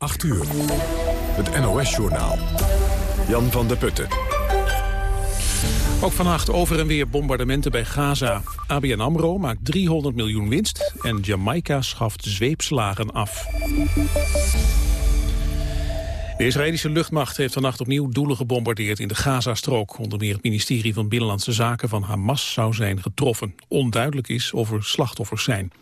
8 uur. Het NOS-journaal. Jan van der Putten. Ook vannacht over en weer bombardementen bij Gaza. ABN AMRO maakt 300 miljoen winst en Jamaica schaft zweepslagen af. De Israëlische luchtmacht heeft vannacht opnieuw doelen gebombardeerd in de Gazastrook. Onder meer het ministerie van Binnenlandse Zaken van Hamas zou zijn getroffen. Onduidelijk is of er slachtoffers zijn.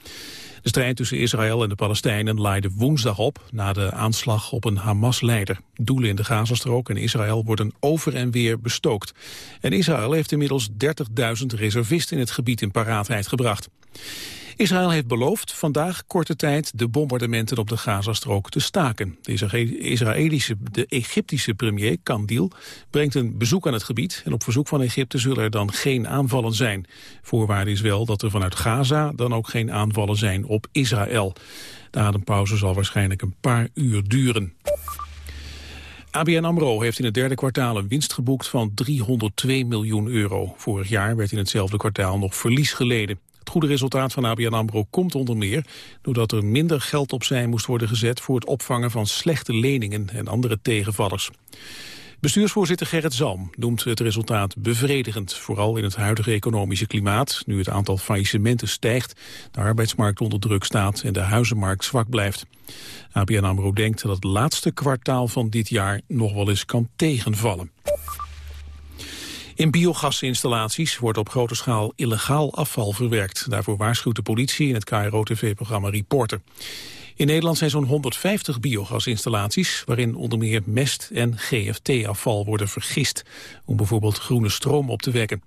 De strijd tussen Israël en de Palestijnen laaide woensdag op... na de aanslag op een Hamas-leider. Doelen in de Gazastrook en Israël worden over en weer bestookt. En Israël heeft inmiddels 30.000 reservisten in het gebied in paraatheid gebracht. Israël heeft beloofd vandaag korte tijd de bombardementen op de Gazastrook te staken. De Israëlische, de Egyptische premier Kandil brengt een bezoek aan het gebied en op verzoek van Egypte zullen er dan geen aanvallen zijn. Voorwaarde is wel dat er vanuit Gaza dan ook geen aanvallen zijn op Israël. De adempauze zal waarschijnlijk een paar uur duren. ABN AMRO heeft in het derde kwartaal een winst geboekt van 302 miljoen euro. Vorig jaar werd in hetzelfde kwartaal nog verlies geleden. Het goede resultaat van ABN AMRO komt onder meer doordat er minder geld opzij moest worden gezet voor het opvangen van slechte leningen en andere tegenvallers. Bestuursvoorzitter Gerrit Zalm noemt het resultaat bevredigend, vooral in het huidige economische klimaat, nu het aantal faillissementen stijgt, de arbeidsmarkt onder druk staat en de huizenmarkt zwak blijft. ABN AMRO denkt dat het laatste kwartaal van dit jaar nog wel eens kan tegenvallen. In biogasinstallaties wordt op grote schaal illegaal afval verwerkt. Daarvoor waarschuwt de politie in het KRO-tv-programma Reporter. In Nederland zijn zo'n 150 biogasinstallaties... waarin onder meer mest- en GFT-afval worden vergist... om bijvoorbeeld groene stroom op te wekken.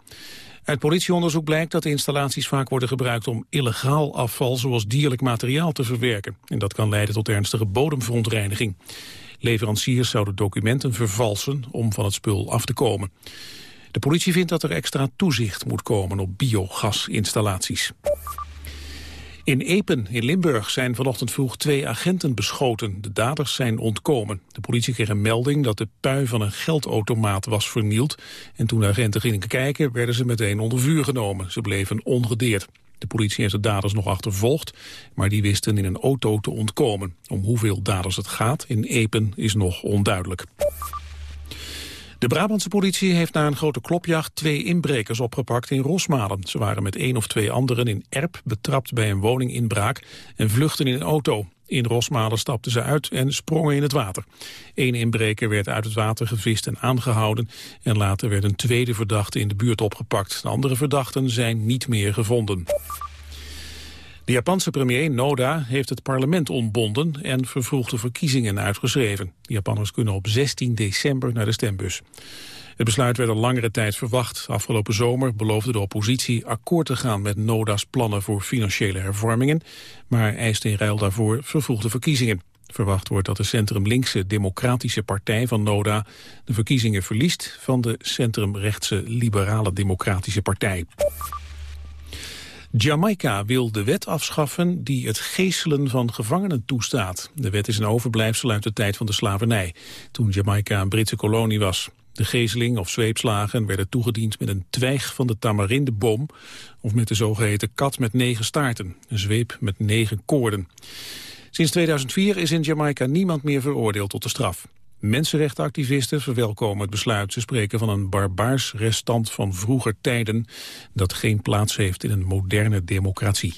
Uit politieonderzoek blijkt dat de installaties vaak worden gebruikt om illegaal afval zoals dierlijk materiaal te verwerken. En dat kan leiden tot ernstige bodemverontreiniging. Leveranciers zouden documenten vervalsen om van het spul af te komen. De politie vindt dat er extra toezicht moet komen op biogasinstallaties. In Epen in Limburg zijn vanochtend vroeg twee agenten beschoten. De daders zijn ontkomen. De politie kreeg een melding dat de pui van een geldautomaat was vernield. En toen de agenten gingen kijken werden ze meteen onder vuur genomen. Ze bleven ongedeerd. De politie heeft de daders nog achtervolgd, maar die wisten in een auto te ontkomen. Om hoeveel daders het gaat in Epen is nog onduidelijk. De Brabantse politie heeft na een grote klopjacht twee inbrekers opgepakt in Rosmalen. Ze waren met één of twee anderen in Erp betrapt bij een woninginbraak en vluchtten in een auto. In Rosmalen stapten ze uit en sprongen in het water. Eén inbreker werd uit het water gevist en aangehouden... en later werd een tweede verdachte in de buurt opgepakt. De andere verdachten zijn niet meer gevonden. De Japanse premier Noda heeft het parlement ontbonden en vervroegde verkiezingen uitgeschreven. De Japanners kunnen op 16 december naar de stembus. Het besluit werd al langere tijd verwacht. Afgelopen zomer beloofde de oppositie akkoord te gaan met Noda's plannen voor financiële hervormingen, maar eiste in ruil daarvoor vervroegde verkiezingen. Verwacht wordt dat de centrum-linkse Democratische Partij van Noda de verkiezingen verliest van de centrumrechtse Liberale Democratische Partij. Jamaica wil de wet afschaffen die het geeselen van gevangenen toestaat. De wet is een overblijfsel uit de tijd van de slavernij, toen Jamaica een Britse kolonie was. De gezeling of zweepslagen werden toegediend met een twijg van de tamarindeboom... of met de zogeheten kat met negen staarten, een zweep met negen koorden. Sinds 2004 is in Jamaica niemand meer veroordeeld tot de straf. Mensenrechtenactivisten verwelkomen het besluit. Ze spreken van een barbaars restant van vroeger tijden... dat geen plaats heeft in een moderne democratie.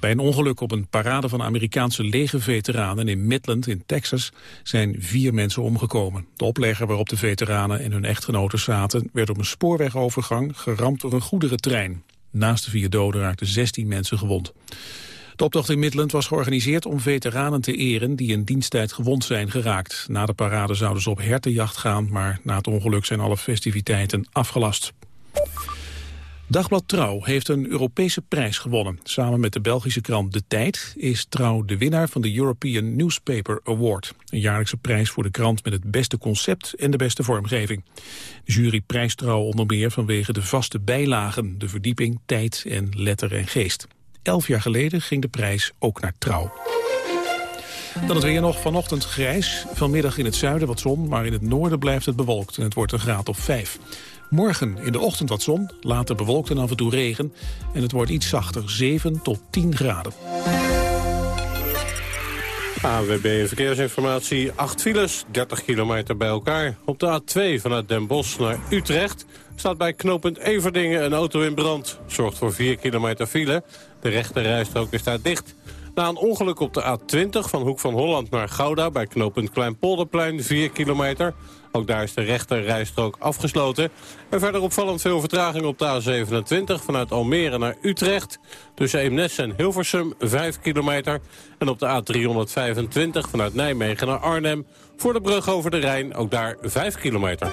Bij een ongeluk op een parade van Amerikaanse legerveteranen in Midland in Texas zijn vier mensen omgekomen. De oplegger waarop de veteranen en hun echtgenoten zaten werd op een spoorwegovergang geramd door een goederentrein. Naast de vier doden raakten 16 mensen gewond. De optocht in Midland was georganiseerd om veteranen te eren die in diensttijd gewond zijn geraakt. Na de parade zouden ze op hertenjacht gaan, maar na het ongeluk zijn alle festiviteiten afgelast. Dagblad Trouw heeft een Europese prijs gewonnen. Samen met de Belgische krant De Tijd is Trouw de winnaar van de European Newspaper Award. Een jaarlijkse prijs voor de krant met het beste concept en de beste vormgeving. De jury prijst Trouw onder meer vanwege de vaste bijlagen, de verdieping, tijd en letter en geest. Elf jaar geleden ging de prijs ook naar Trouw. Dan het weer nog vanochtend grijs. Vanmiddag in het zuiden wat zon, maar in het noorden blijft het bewolkt. En het wordt een graad of vijf. Morgen in de ochtend wat zon, later bewolkt en af en toe regen. En het wordt iets zachter, 7 tot 10 graden. AWB Verkeersinformatie, 8 files, 30 kilometer bij elkaar. Op de A2 vanuit Den Bosch naar Utrecht staat bij knooppunt Everdingen een auto in brand. Zorgt voor 4 kilometer file. De rechte rijstrook is daar dicht. Na een ongeluk op de A20 van Hoek van Holland naar Gouda... bij knooppunt Kleinpolderplein, 4 kilometer. Ook daar is de rechter rijstrook afgesloten. En verder opvallend veel vertraging op de A27 vanuit Almere naar Utrecht. Tussen Eemnes en Hilversum, 5 kilometer. En op de A325 vanuit Nijmegen naar Arnhem... voor de brug over de Rijn, ook daar 5 kilometer.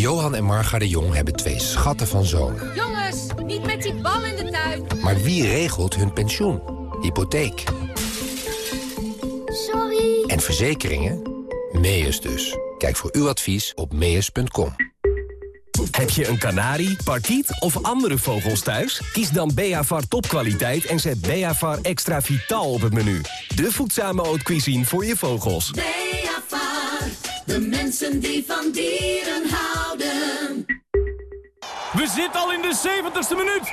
Johan en Marga de Jong hebben twee schatten van zonen. Jongens, niet met die bal in de tuin. Maar wie regelt hun pensioen? Hypotheek. Sorry. En verzekeringen? Meus dus. Kijk voor uw advies op meus.com. Heb je een kanarie, parkiet of andere vogels thuis? Kies dan Beavar topkwaliteit en zet Beavar extra vitaal op het menu. De voedzame haute cuisine voor je vogels. Beavar, de mensen die van dieren houden. We zitten al in de 70ste minuut.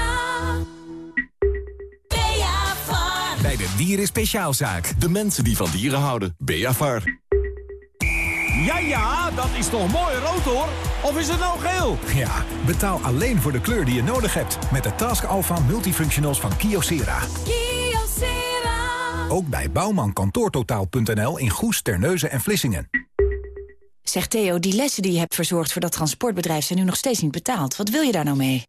Dieren Speciaalzaak. De mensen die van dieren houden. Beavar. Ja, ja, dat is toch mooi rood, hoor. Of is het nou geel? Ja, betaal alleen voor de kleur die je nodig hebt. Met de Task Alpha Multifunctionals van Kyocera. Kyocera. Ook bij bouwmankantoortotaal.nl in Goes, Terneuzen en Vlissingen. Zeg Theo, die lessen die je hebt verzorgd voor dat transportbedrijf... zijn nu nog steeds niet betaald. Wat wil je daar nou mee?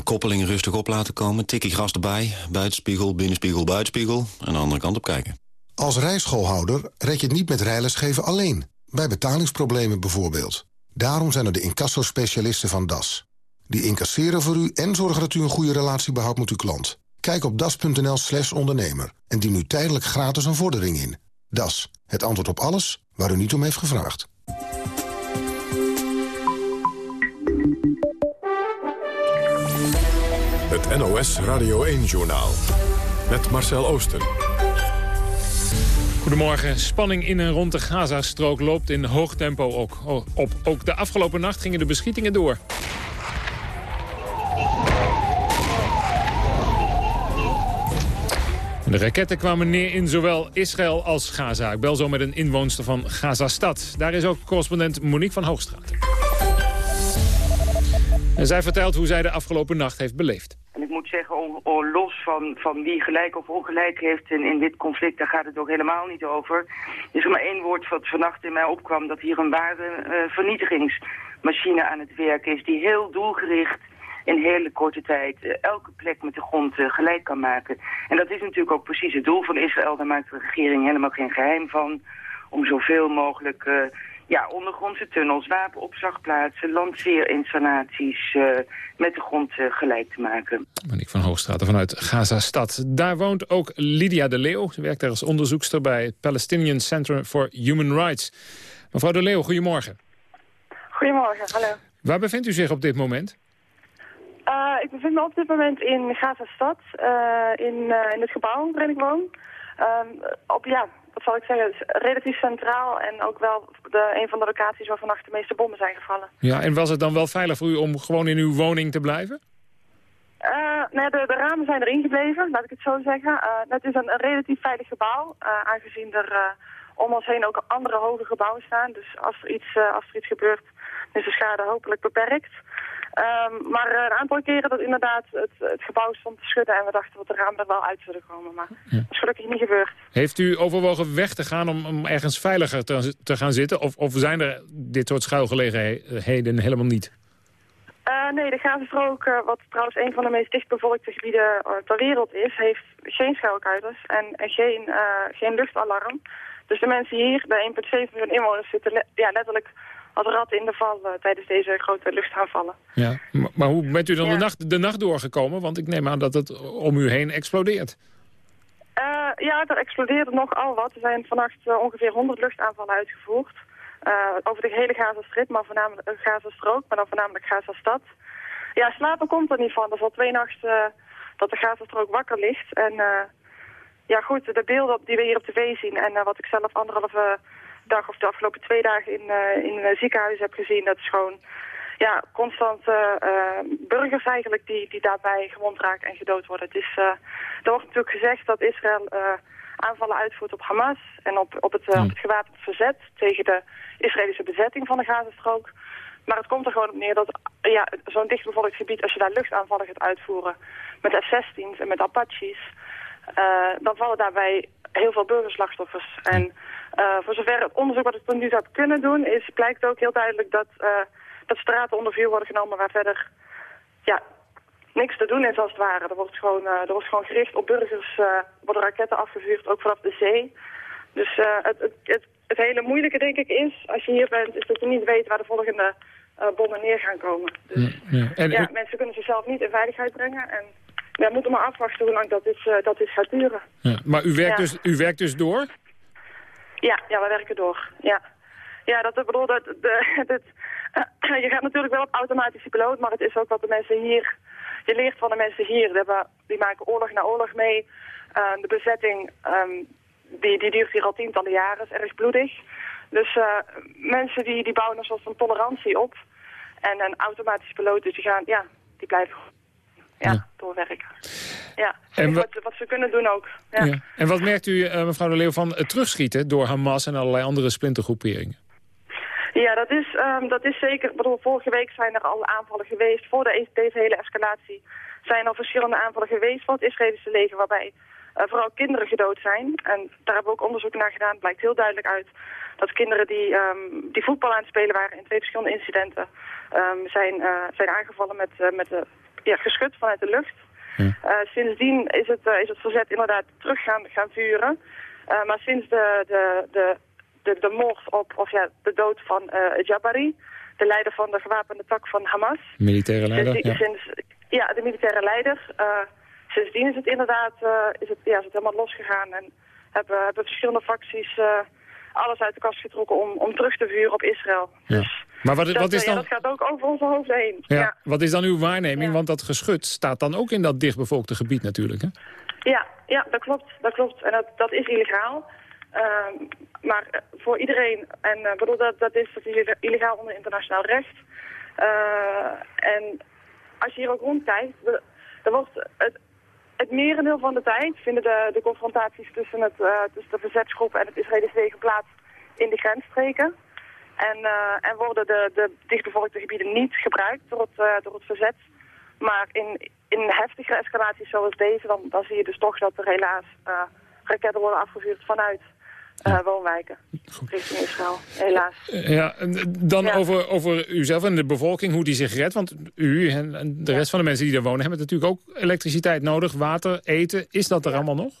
Uh, koppeling rustig op laten komen, tikkie gras erbij... buitenspiegel, binnenspiegel, buitenspiegel... en de andere kant op kijken. Als rijschoolhouder red je het niet met rijlesgeven alleen. Bij betalingsproblemen bijvoorbeeld. Daarom zijn er de incassospecialisten van DAS. Die incasseren voor u en zorgen dat u een goede relatie behoudt met uw klant. Kijk op das.nl slash ondernemer en dien nu tijdelijk gratis een vordering in. DAS, het antwoord op alles waar u niet om heeft gevraagd. Het NOS Radio 1-journaal. Met Marcel Oosten. Goedemorgen. Spanning in en rond de Gazastrook loopt in hoog tempo ook op. Ook de afgelopen nacht gingen de beschietingen door. De raketten kwamen neer in zowel Israël als Gaza. Ik bel zo met een inwoonster van Gazastad. Daar is ook correspondent Monique van Hoogstraat. En zij vertelt hoe zij de afgelopen nacht heeft beleefd. En ik moet zeggen, los van, van wie gelijk of ongelijk heeft in, in dit conflict, daar gaat het ook helemaal niet over. Er is maar één woord wat vannacht in mij opkwam, dat hier een ware uh, vernietigingsmachine aan het werk is, die heel doelgericht in hele korte tijd uh, elke plek met de grond uh, gelijk kan maken. En dat is natuurlijk ook precies het doel van Israël, daar maakt de regering helemaal geen geheim van, om zoveel mogelijk ja, ondergrondse tunnels, wapenopslagplaatsen, lanceerinstallaties uh, met de grond uh, gelijk te maken. Monique van Hoogstraat vanuit Gaza-stad. Daar woont ook Lydia de Leeuw. Ze werkt daar als onderzoekster bij het Palestinian Center for Human Rights. Mevrouw de Leeuw, goedemorgen. Goedemorgen, hallo. Waar bevindt u zich op dit moment? Uh, ik bevind me op dit moment in Gaza-stad, in, in het gebouw waarin ik woon. op, ja, wat zal ik zeggen, relatief centraal en ook wel de, een van de locaties waar vannacht de meeste bommen zijn gevallen. Ja, en was het dan wel veilig voor u om gewoon in uw woning te blijven? Uh, nee, de, de, ramen zijn erin gebleven, laat ik het zo zeggen. Uh, het is een, een, relatief veilig gebouw, uh, aangezien er om ons heen ook andere hoge gebouwen staan. Dus als er iets, als er iets gebeurt, is de schade hopelijk beperkt. Ehm, maar eh, een aantal keren dat inderdaad het, het gebouw stond te schudden en we dachten dat de ramen er wel uit zullen komen. Maar dat is gelukkig niet gebeurd. Heeft u overwogen weg te gaan om, om ergens veiliger te, te gaan zitten? Of, of zijn er dit soort schuilgelegenheden helemaal niet? Uh, nee, de Gazastrook, uh, wat trouwens een van de meest dichtbevolkte gebieden ter wereld is, heeft geen schuilkuiters en, en geen, geen luchtalarm. Dus de mensen hier, de 1,7 miljoen inwoners, zitten le ja, letterlijk als ratten in de val tijdens deze grote luchtaanvallen. Ja, maar, maar hoe bent u dan de, nacht, de nacht doorgekomen? Want ik neem aan dat het om u heen explodeert. ja, er explodeerde nogal wat. Er zijn vannacht ongeveer 100 luchtaanvallen uitgevoerd. Uh, over de hele Gazastrip, maar voornamelijk Gazastrook, maar dan voornamelijk Gazastad. Ja, slapen komt er niet van. Dat is al twee nachten dat de Gazastrook wakker ligt. En ja goed, de beelden die we hier op tv zien en wat ik zelf anderhalve dag of de afgelopen twee dagen in, in ziekenhuizen heb gezien, dat is gewoon ja, constant burgers eigenlijk die, die daarbij gewond raken en gedood worden. Het is, er wordt natuurlijk gezegd dat Israël aanvallen uitvoert op Hamas en op, op, het, op het gewapend verzet tegen de Israëlische bezetting van de Gazastrook. Maar het komt er gewoon op neer dat ja, zo'n dichtbevolkt gebied, als je daar luchtaanvallen gaat uitvoeren met F-16's en met Apaches, uh, dan vallen daarbij heel veel burgerslachtoffers. En voor zover het onderzoek wat ik tot nu toe heb kunnen doen, is, blijkt ook heel duidelijk dat, dat straten onder vuur worden genomen waar verder ja, niks te doen is als het ware. Er wordt gewoon, uh, er wordt gewoon gericht op burgers, worden raketten afgevuurd, ook vanaf de zee. Dus het, het, het, het, hele moeilijke denk ik is, als je hier bent, is dat je niet weet waar de volgende bommen neer gaan komen. Dus ja, en, ja, mensen kunnen zichzelf niet in veiligheid brengen en we moeten maar afwachten hoe lang dat dit, dat dit gaat duren. Ja, maar u werkt, dus, u werkt dus door? Ja, ja, we werken door, ja. Ja, dat bedoel, dat, de, dat, je gaat natuurlijk wel op automatische piloot, maar het is ook wat de mensen hier je leert van de mensen hier. Die, maken oorlog na oorlog mee. Uh, de bezetting um, die, die duurt hier al tientallen jaren, is erg bloedig. Dus uh, mensen die, die bouwen een soort van tolerantie op. En een automatische piloot, dus die gaan, ja, die blijven ja, ja. doorwerken. Ja, en wat, wat, ze kunnen doen ook. Ja. ja. En wat merkt u, uh, mevrouw de Leeuw, van het terugschieten door Hamas en allerlei andere splintergroeperingen? Ja, dat is, um, dat is zeker. Ik bedoel, vorige week zijn er al aanvallen geweest. Voor de, deze hele escalatie zijn er verschillende aanvallen geweest van het Israëlische leger... waarbij uh, vooral kinderen gedood zijn. En daar hebben we ook onderzoek naar gedaan. Het blijkt heel duidelijk uit dat kinderen die, um, die voetbal aan het spelen waren... in twee verschillende incidenten um, zijn, uh, zijn aangevallen met, uh, met de, ja, geschut vanuit de lucht. Ja. sindsdien is het, is het verzet inderdaad terug gaan, gaan vuren. maar sinds de, de, de de, de moord op, of ja, de dood van Jabari, de leider van de gewapende tak van Hamas. Militaire leider, sinds, ja. Sinds, ja, de militaire leider. Sindsdien is het inderdaad is het, ja, is het helemaal losgegaan en hebben, hebben verschillende facties alles uit de kast getrokken om, om terug te vuren op Israël. Ja. Dus maar wat, dat, wat is dan... Ja, dat gaat ook over onze hoofden heen. Ja. ja. Wat is dan uw waarneming? Want dat geschut staat dan ook in dat dichtbevolkte gebied natuurlijk, hè? Ja, ja dat klopt. Dat klopt. En dat, dat is illegaal. Uh, maar voor iedereen, en uh, bedoel, dat, dat, is, dat is illegaal onder internationaal recht. Uh, en als je hier ook rondkijkt, er wordt het, het merendeel van de tijd vinden de, de confrontaties tussen, het, tussen de verzetsgroep en het Israëlische leger plaats in de grensstreken. En, en worden de, de dichtbevolkte gebieden niet gebruikt door het, door het verzet. Maar in, in heftigere escalaties zoals deze, dan, dan zie je dus toch dat er helaas raketten worden afgevuurd vanuit uh, woonwijken richting Israël, helaas. Ja, dan Over, over uzelf en de bevolking, hoe die zich redt. Want u en de rest van de mensen die daar wonen... hebben natuurlijk ook elektriciteit nodig, water, eten. Is dat er allemaal nog?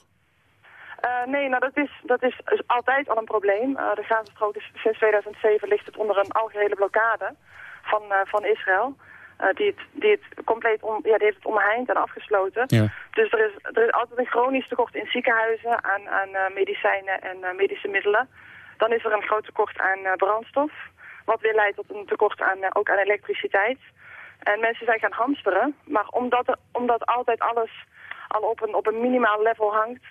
Uh, nee, nou dat is, dat is altijd al een probleem. Uh, de Gazastrook is sinds 2007 ligt het onder een algehele blokkade van, van Israël. Die, het, die het compleet on, ja, die heeft het omheind en afgesloten. Ja. Dus er is, er is altijd een chronisch tekort in ziekenhuizen aan, aan medicijnen en medische middelen. Dan is er een groot tekort aan brandstof, wat weer leidt tot een tekort aan, ook aan elektriciteit. En mensen zijn gaan hamsteren, maar omdat, er, omdat altijd alles al op een, op een minimaal level hangt,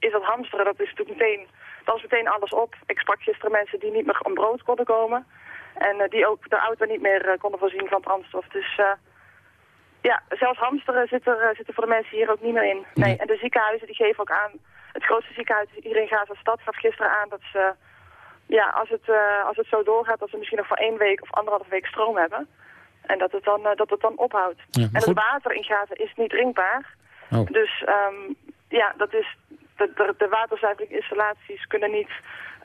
is dat hamsteren, dat is natuurlijk meteen, dat is meteen alles op. Ik sprak gisteren mensen die niet meer om brood konden komen. En uh, die ook de auto niet meer uh, konden voorzien van brandstof. Dus uh, ja, zelfs hamsteren zit er, zit er voor de mensen hier ook niet meer in. Nee. En de ziekenhuizen die geven ook aan, het grootste ziekenhuis iedereen gaat als stad gaf gisteren aan dat ze, ja, als het, als het zo doorgaat, dat ze misschien nog voor één week of anderhalf week stroom hebben. En dat het dan, eh, dat het dan ophoudt. Ja, en het water in Gaza is niet drinkbaar. Oh. Dus ehm, ja, dat is, de, de, de waterzuiveringsinstallaties kunnen niet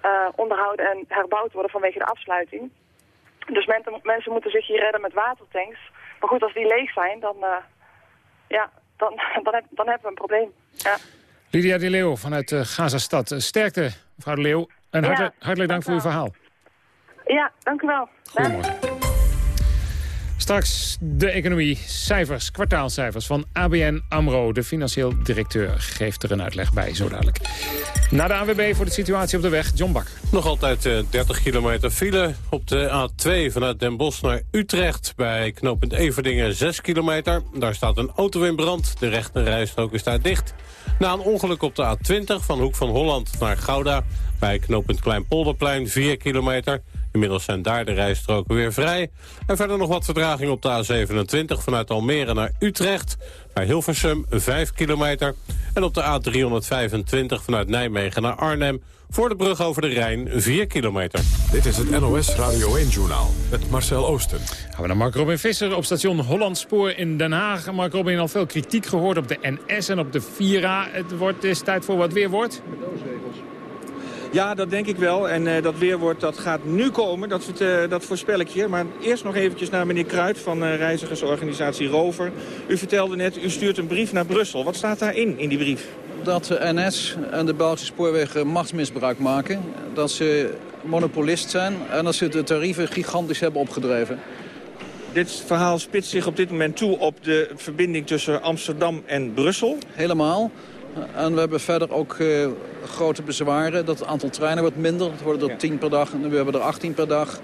eh, onderhouden en herbouwd worden vanwege de afsluiting. Dus mensen, mensen moeten zich hier redden met watertanks. Maar goed, als die leeg zijn, dan, eh, ja, dan, dan, heb, dan hebben we een probleem. Ja. Lydia de Leeuw vanuit uh, Gaza-stad. Uh, sterkte, mevrouw de Leeuw. En Ja, hartelijk, hartelijk dank voor uw verhaal. ja, dank u wel. Goedemorgen. Straks de economie, cijfers, kwartaalcijfers van ABN AMRO. De financieel directeur geeft er een uitleg bij, zo dadelijk. Na de AWB voor de situatie op de weg, John Bak. Nog altijd eh, 30 kilometer file op de A2 vanuit Den Bosch naar Utrecht. Bij knooppunt Everdingen 6 kilometer. Daar staat een auto in brand. De rechte rijstrook is daar dicht. Na een ongeluk op de A20 van Hoek van Holland naar Gouda... bij knooppunt Kleinpolderplein 4 kilometer. Inmiddels zijn daar de rijstroken weer vrij. En verder nog wat verdraging op de A27 vanuit Almere naar Utrecht. Bij Hilversum 5 kilometer. En op de A325 vanuit Nijmegen naar Arnhem... voor de brug over de Rijn 4 kilometer. Dit is het NOS Radio 1-journaal met Marcel Oosten. Gaan we naar Mark Robin Visser op station Hollandspoor in Den Haag. Mark Robin, al veel kritiek gehoord op de NS en op de Vira. Het wordt is tijd voor wat weerwoord. Ja, dat denk ik wel. En uh, dat weerwoord dat gaat nu komen, dat, uh, dat voorspel ik hier. Maar eerst nog eventjes naar meneer Kruid van uh, reizigersorganisatie Rover. U vertelde net, u stuurt een brief naar Brussel. Wat staat daarin, in die brief? Dat de NS en de Belgische spoorwegen machtsmisbruik maken. Dat ze monopolist zijn en dat ze de tarieven gigantisch hebben opgedreven. Dit verhaal spitst zich op dit moment toe op de verbinding tussen Amsterdam en Brussel. Helemaal. En we hebben verder ook uh, grote bezwaren. Dat het aantal treinen wordt minder. Het worden er ja. 10 per dag en we hebben er 18 per dag.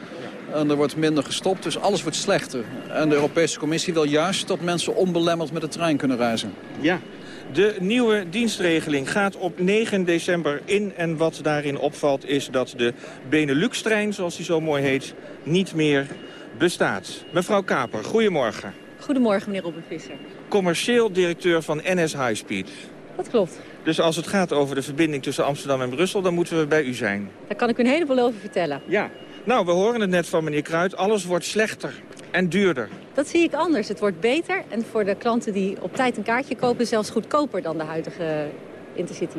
En er wordt minder gestopt, dus alles wordt slechter. En de Europese Commissie wil juist dat mensen onbelemmerd met de trein kunnen reizen. Ja, de nieuwe dienstregeling gaat op 9 december in. En wat daarin opvalt is dat de Benelux-trein, zoals die zo mooi heet, niet meer bestaat. Mevrouw Kaper, goedemorgen. Goedemorgen, meneer Robin Visser. Commercieel directeur van NS High Speed. Dat klopt. Dus als het gaat over de verbinding tussen Amsterdam en Brussel, dan moeten we bij u zijn. Daar kan ik u een heleboel over vertellen. Ja. Nou, we horen het net van meneer Kruid. Alles wordt slechter en duurder. Dat zie ik anders. Het wordt beter en voor de klanten die op tijd een kaartje kopen... zelfs goedkoper dan de huidige Intercity.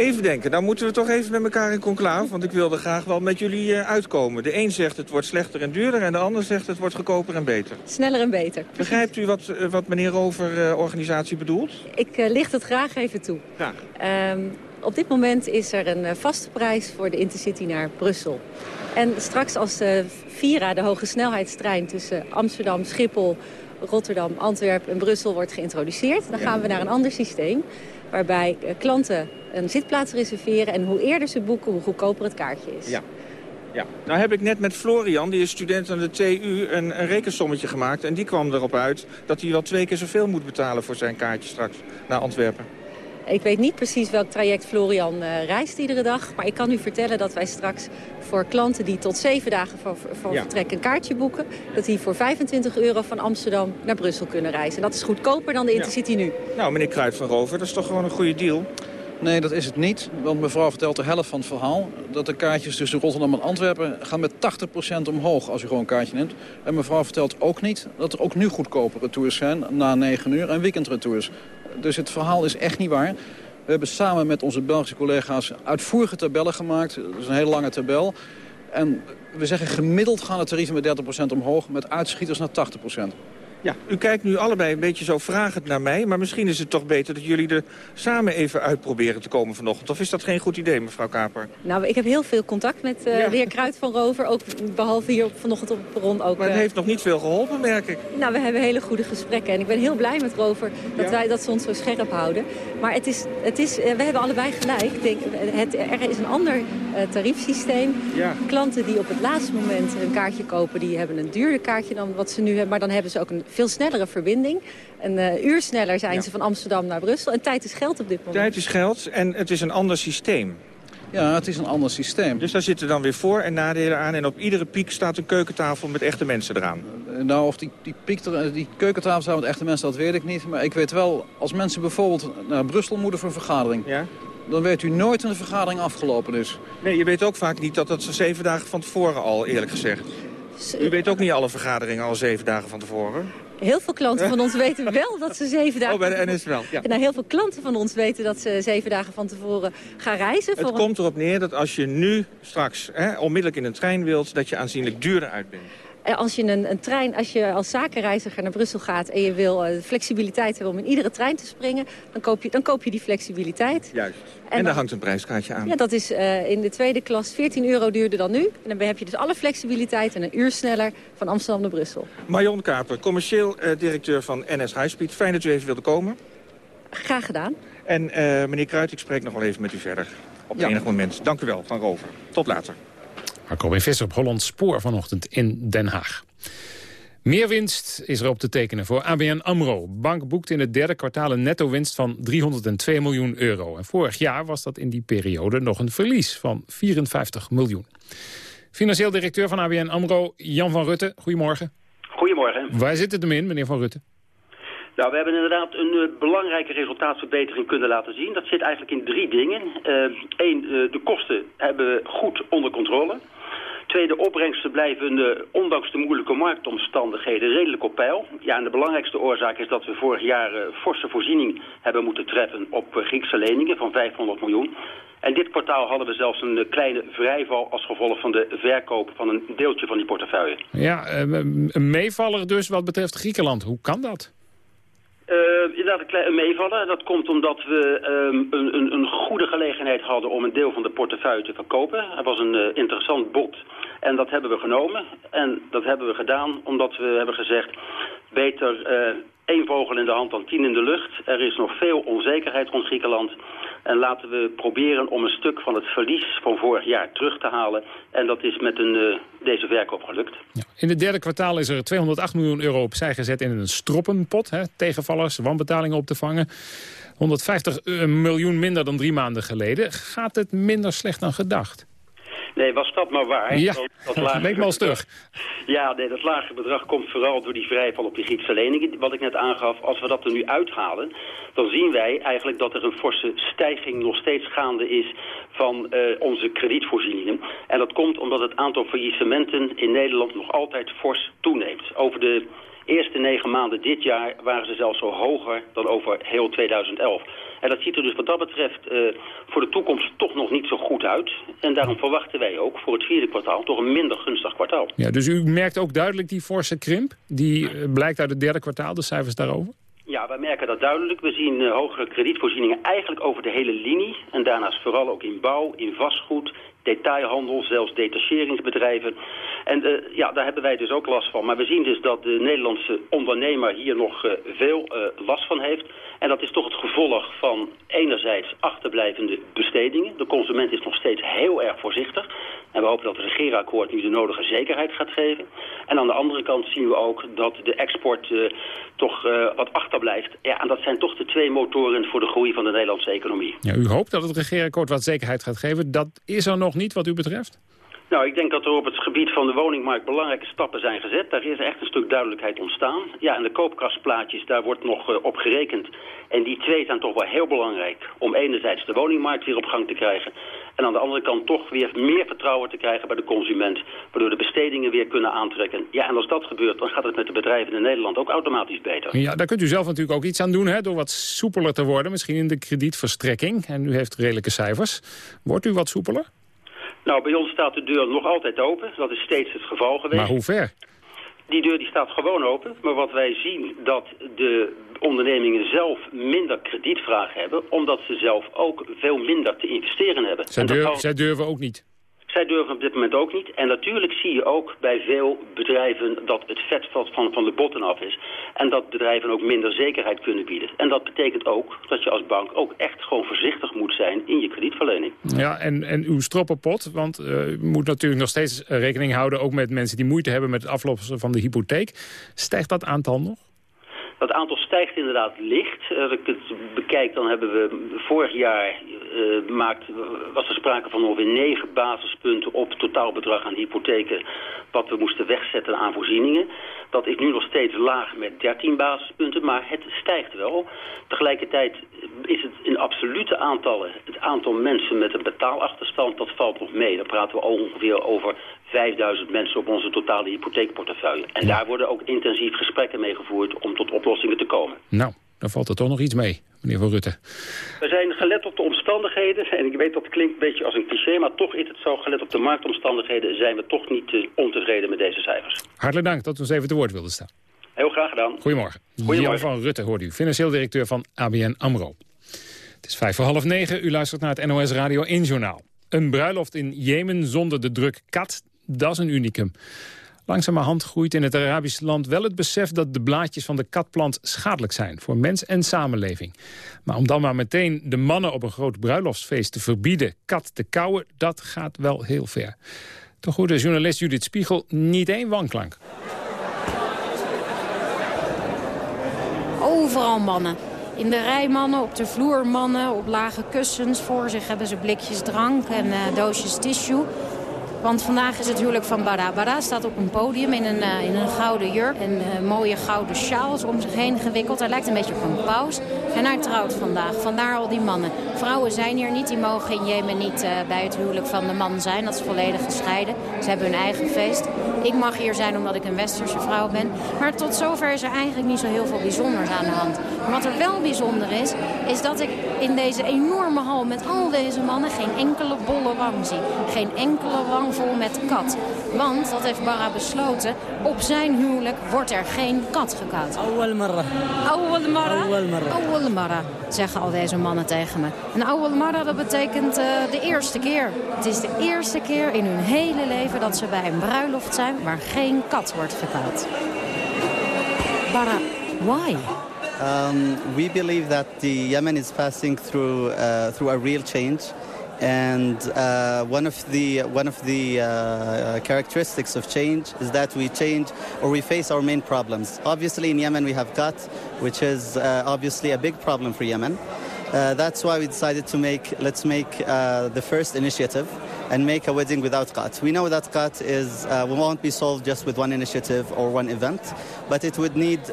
Even denken, dan moeten we toch even met elkaar in conclave... want ik wilde graag wel met jullie uh, uitkomen. De een zegt het wordt slechter en duurder... en de ander zegt het wordt goedkoper en beter. Sneller en beter. Begrijpt u wat, uh, wat meneer Rover uh, organisatie bedoelt? Ik licht het graag even toe. Graag. Um, op dit moment is er een vaste prijs voor de Intercity naar Brussel. En straks als de Vira, de hoge snelheidstrein tussen Amsterdam, Schiphol... Rotterdam, Antwerpen en Brussel wordt geïntroduceerd... dan gaan we naar een ander systeem waarbij klanten een zitplaats reserveren... en hoe eerder ze boeken, hoe goedkoper het kaartje is. Ja. Ja. Nou heb ik net met Florian, die is student aan de TU, een, een rekensommetje gemaakt. En die kwam erop uit dat hij wel twee keer zoveel moet betalen voor zijn kaartje straks naar Antwerpen. Ik weet niet precies welk traject Florian uh, reist iedere dag. Maar ik kan u vertellen dat wij straks voor klanten die tot zeven dagen voor, voor ja. vertrek een kaartje boeken... dat die voor 25 euro van Amsterdam naar Brussel kunnen reizen. En dat is goedkoper dan de Intercity ja. nu. Nou, meneer Kruid van Rover, dat is toch gewoon een goede deal? Nee, dat is het niet. Want mevrouw vertelt de helft van het verhaal. Dat de kaartjes tussen Rotterdam en Antwerpen gaan met 80% omhoog als u gewoon een kaartje neemt. En mevrouw vertelt ook niet dat er ook nu goedkopere tours zijn na 9 uur en weekendretours. Dus het verhaal is echt niet waar. We hebben samen met onze Belgische collega's uitvoerige tabellen gemaakt. Dat is een hele lange tabel. En we zeggen gemiddeld gaan de tarieven met 30% omhoog, met uitschieters naar 80%. Ja, u kijkt nu allebei een beetje zo vragend naar mij... maar misschien is het toch beter dat jullie er samen even uitproberen te komen vanochtend. Of is dat geen goed idee, mevrouw Kaper? Nou, ik heb heel veel contact met uh, ja. de heer Kruid van Rover. Ook behalve hier vanochtend op het perron ook. Maar het uh, heeft nog niet veel geholpen, merk ik. Nou, we hebben hele goede gesprekken. En ik ben heel blij met Rover dat, ja. wij, dat ze ons zo scherp houden. Maar het is, het is, uh, we hebben allebei gelijk. Denk, het, er is een ander tariefsysteem. Ja. Klanten die op het laatste moment een kaartje kopen... die hebben een duurder kaartje dan wat ze nu hebben. Maar dan hebben ze ook een veel snellere verbinding. Een uh, uur sneller zijn ja. ze van Amsterdam naar Brussel. En tijd is geld op dit moment. Tijd is geld en het is een ander systeem. Ja, het is een ander systeem. Dus daar zitten dan weer voor- en nadelen aan. En op iedere piek staat een keukentafel met echte mensen eraan. Nou, of die, die, piek er, die keukentafel staat met echte mensen, dat weet ik niet. Maar ik weet wel, als mensen bijvoorbeeld naar Brussel moeten voor een vergadering... Ja? dan weet u nooit wanneer de vergadering afgelopen is. Nee, je weet ook vaak niet dat dat ze zeven dagen van tevoren al, eerlijk gezegd. U weet ook niet alle vergaderingen al zeven dagen van tevoren? Heel veel klanten van ons weten wel dat ze zeven dagen... Oh, bij de NS wel, ja. Nou, heel veel klanten van ons weten dat ze zeven dagen van tevoren gaan reizen. Het komt erop neer dat als je nu straks hè, onmiddellijk in een trein wilt... dat je aanzienlijk duurder uit bent. Eh, Als je een, een trein, als je als zakenreiziger naar Brussel gaat en je wil eh, flexibiliteit hebben om in iedere trein te springen, dan koop je, dan koop je die flexibiliteit. Juist. En, daar hangt een prijskaartje aan. Ja, dat is eh, in de tweede klas 14 euro duurder dan nu. En dan heb je dus alle flexibiliteit en een uur sneller van Amsterdam naar Brussel. Marion Kaper, commercieel directeur van NS Highspeed. Fijn dat u even wilde komen. Graag gedaan. En meneer Kruid, ik spreek nog wel even met u verder. Op enig moment. Dank u wel, van Rover. Tot later. Marco Robin Visser op Hollands Spoor vanochtend in Den Haag. Meer winst is er op te tekenen voor ABN AMRO. Bank boekt in het derde kwartaal een netto-winst van 302 miljoen euro. En vorig jaar was dat in die periode nog een verlies van 54 miljoen. Financieel directeur van ABN AMRO, Jan van Rutte. Goedemorgen. Goedemorgen. Waar zit het hem in, meneer van Rutte? Nou, we hebben inderdaad een eh, belangrijke resultaatverbetering kunnen laten zien. Dat zit eigenlijk in drie dingen. Eén, de kosten hebben we goed onder controle. Twee, de opbrengsten blijven ondanks de moeilijke marktomstandigheden redelijk op peil. Ja, en de belangrijkste oorzaak is dat we vorig jaar eh, forse voorziening hebben moeten treffen op eh, Griekse leningen van 500 miljoen. En dit kwartaal hadden we zelfs een eh, kleine vrijval als gevolg van de verkoop van een deeltje van die portefeuille. Ja, eh, een meevaller dus wat betreft Griekenland. Hoe kan dat? Eh, inderdaad een klein meevallen. Dat komt omdat we ehm, een, een, een goede gelegenheid hadden om een deel van de portefeuille te verkopen. Het was een interessant bod en dat hebben we genomen. En dat hebben we gedaan omdat we hebben gezegd... beter eh, één vogel in de hand dan tien in de lucht. Er is nog veel onzekerheid rond Griekenland. En laten we proberen om een stuk van het verlies van vorig jaar terug te halen. En dat is met een, eh, deze verkoop gelukt. In het derde kwartaal is er 208 miljoen euro opzij gezet in een stroppenpot. Hè, tegenvallers, wanbetalingen op te vangen. 150 eh, miljoen minder dan drie maanden geleden. Gaat het minder slecht dan gedacht? Nee, was dat maar waar. Ja, Dat- dat lage stug. Ja, nee, dat lage bedrag komt vooral door die vrijval op die Griekse leningen, wat ik net aangaf. Als we dat er nu uithalen, dan zien wij eigenlijk dat er een forse stijging nog steeds gaande is van eh, onze kredietvoorzieningen. En dat komt omdat het aantal faillissementen in Nederland nog altijd fors toeneemt. Over de eerste negen maanden dit jaar waren ze zelfs zo hoger dan over heel 2011. En dat ziet er dus wat dat betreft eh, voor de toekomst toch nog niet zo goed uit. En daarom verwachten wij ook voor het vierde kwartaal toch een minder gunstig kwartaal. Ja, dus u merkt ook duidelijk die forse krimp. Die eh, blijkt uit het derde kwartaal, de cijfers daarover. Ja, wij merken dat duidelijk. We zien eh, hogere kredietvoorzieningen eigenlijk over de hele linie. En daarnaast vooral ook in bouw, in vastgoed, detailhandel, zelfs detacheringsbedrijven. En eh, ja, daar hebben wij dus ook last van. Maar we zien dus dat de Nederlandse ondernemer hier nog eh, veel eh, last van heeft. En dat is toch het gevolg van enerzijds achterblijvende bestedingen. De consument is nog steeds heel erg voorzichtig. En we hopen dat het regeerakkoord nu de nodige zekerheid gaat geven. En aan de andere kant zien we ook dat de export toch wat achterblijft. Ja, en dat zijn toch de twee motoren voor de groei van de Nederlandse economie. Ja, u hoopt dat het regeerakkoord wat zekerheid gaat geven. Dat is er nog niet wat u betreft? Nou, ik denk dat er op het gebied van de woningmarkt belangrijke stappen zijn gezet. Daar is echt een stuk duidelijkheid ontstaan. Ja, en de koopkrachtsplaatjes, daar wordt nog eh, op gerekend. En die twee zijn toch wel heel belangrijk om enerzijds de woningmarkt weer op gang te krijgen. En aan de andere kant toch weer meer vertrouwen te krijgen bij de consument. Waardoor de bestedingen weer kunnen aantrekken. Ja, en als dat gebeurt, dan gaat het met de bedrijven in Nederland ook automatisch beter. Ja, daar kunt u zelf natuurlijk ook iets aan doen, hè, door wat soepeler te worden. Misschien in de kredietverstrekking. En u heeft redelijke cijfers. Wordt u wat soepeler? Nou, bij ons staat de deur nog altijd open. Dat is steeds het geval geweest. Maar hoe ver? Die deur die staat gewoon open. Maar wat wij zien dat de ondernemingen zelf minder kredietvraag hebben... omdat ze zelf ook veel minder te investeren hebben. Zij, durf- houdt- zij durven ook niet. Zij durven op dit moment ook niet. En natuurlijk zie je ook bij veel bedrijven dat het vet van, van, van de botten af is. En dat bedrijven ook minder zekerheid kunnen bieden. En dat betekent ook dat je als bank ook echt gewoon voorzichtig moet zijn in je kredietverlening. Ja, en, en uw stroppenpot, want eh, u moet natuurlijk nog steeds eh, rekening houden... ook met mensen die moeite hebben met het aflossen van de hypotheek. Stijgt dat aantal nog? Dat aantal stijgt inderdaad licht. Als ik het bekijk, dan hebben we vorig jaar eh, maakt, was er sprake van ongeveer 9 basispunten op totaalbedrag aan hypotheken wat we moesten wegzetten aan voorzieningen. Dat is nu nog steeds laag met 13 basispunten, maar het stijgt wel. Tegelijkertijd is het in absolute aantallen, het aantal mensen met een betaalachterstand, dat valt nog mee. Dan praten we ongeveer over 5000 mensen op onze totale hypotheekportefeuille. En daar worden ook intensief gesprekken mee gevoerd om tot oplossingen te komen. Nou, dan valt er toch nog iets mee, meneer Van Rutte. We zijn gelet op de omstandigheden. En ik weet dat klinkt een beetje als een cliché, maar toch is het zo. Gelet op de marktomstandigheden zijn we toch niet uh, ontevreden met deze cijfers. Hartelijk dank dat u ons even te woord wilde staan. Heel graag gedaan. Goedemorgen. Goedemorgen. Jan van Rutte hoort u, financieel directeur van ABN AMRO. Het is vijf voor half negen. U luistert naar het NOS Radio 1 Journaal. Een bruiloft in Jemen zonder de druk kat, dat is een unicum. Langzamerhand groeit in het Arabische land wel het besef dat de blaadjes van de katplant schadelijk zijn voor mens en samenleving. Maar om dan maar meteen de mannen op een groot bruiloftsfeest te verbieden kat te kauwen, dat gaat wel heel ver. Toch goede journalist Judith Spiegel niet één wanklank. Overal mannen. In de rij mannen, op de vloer mannen, op lage kussens. Voor zich hebben ze blikjes drank en uh, doosjes tissue. Want vandaag is het huwelijk van Bara. Bara staat op een podium in een, uh, in een gouden jurk. En uh, mooie gouden sjaals om zich heen gewikkeld. Hij lijkt een beetje op een paus. En hij trouwt vandaag. Vandaar al die mannen. Vrouwen zijn hier niet. Die mogen in Jemen niet uh, bij het huwelijk van de man zijn. Dat is volledig gescheiden. Ze hebben hun eigen feest. Ik mag hier zijn omdat ik een westerse vrouw ben. Maar tot zover is er eigenlijk niet zo heel veel bijzonders aan de hand. Maar wat er wel bijzonder is, is dat ik in deze enorme hal met al deze mannen geen enkele bolle wang zie. Geen enkele wang vol met kat. Want, dat heeft Barra besloten, op zijn huwelijk wordt er geen kat gekauwd. Awal marra. Awal marra? Awal marra. Awal marra, zeggen al deze mannen tegen me. En awal marra, dat betekent uh, de eerste keer. Het is de eerste keer in hun hele leven dat ze bij een bruiloft zijn waar geen kat wordt gekauwd. Barra, why? Um, we believe that the Yemen is passing through, uh, through a real change. And uh, one of the one of the uh, characteristics of change is that we change or we face our main problems. Obviously, in Yemen we have cut, which is uh, obviously a big problem for Yemen. Uh, that's why we decided to make let's make uh, the first initiative and make a wedding without cut. We know that cut is uh, won't be solved just with one initiative or one event, but it would need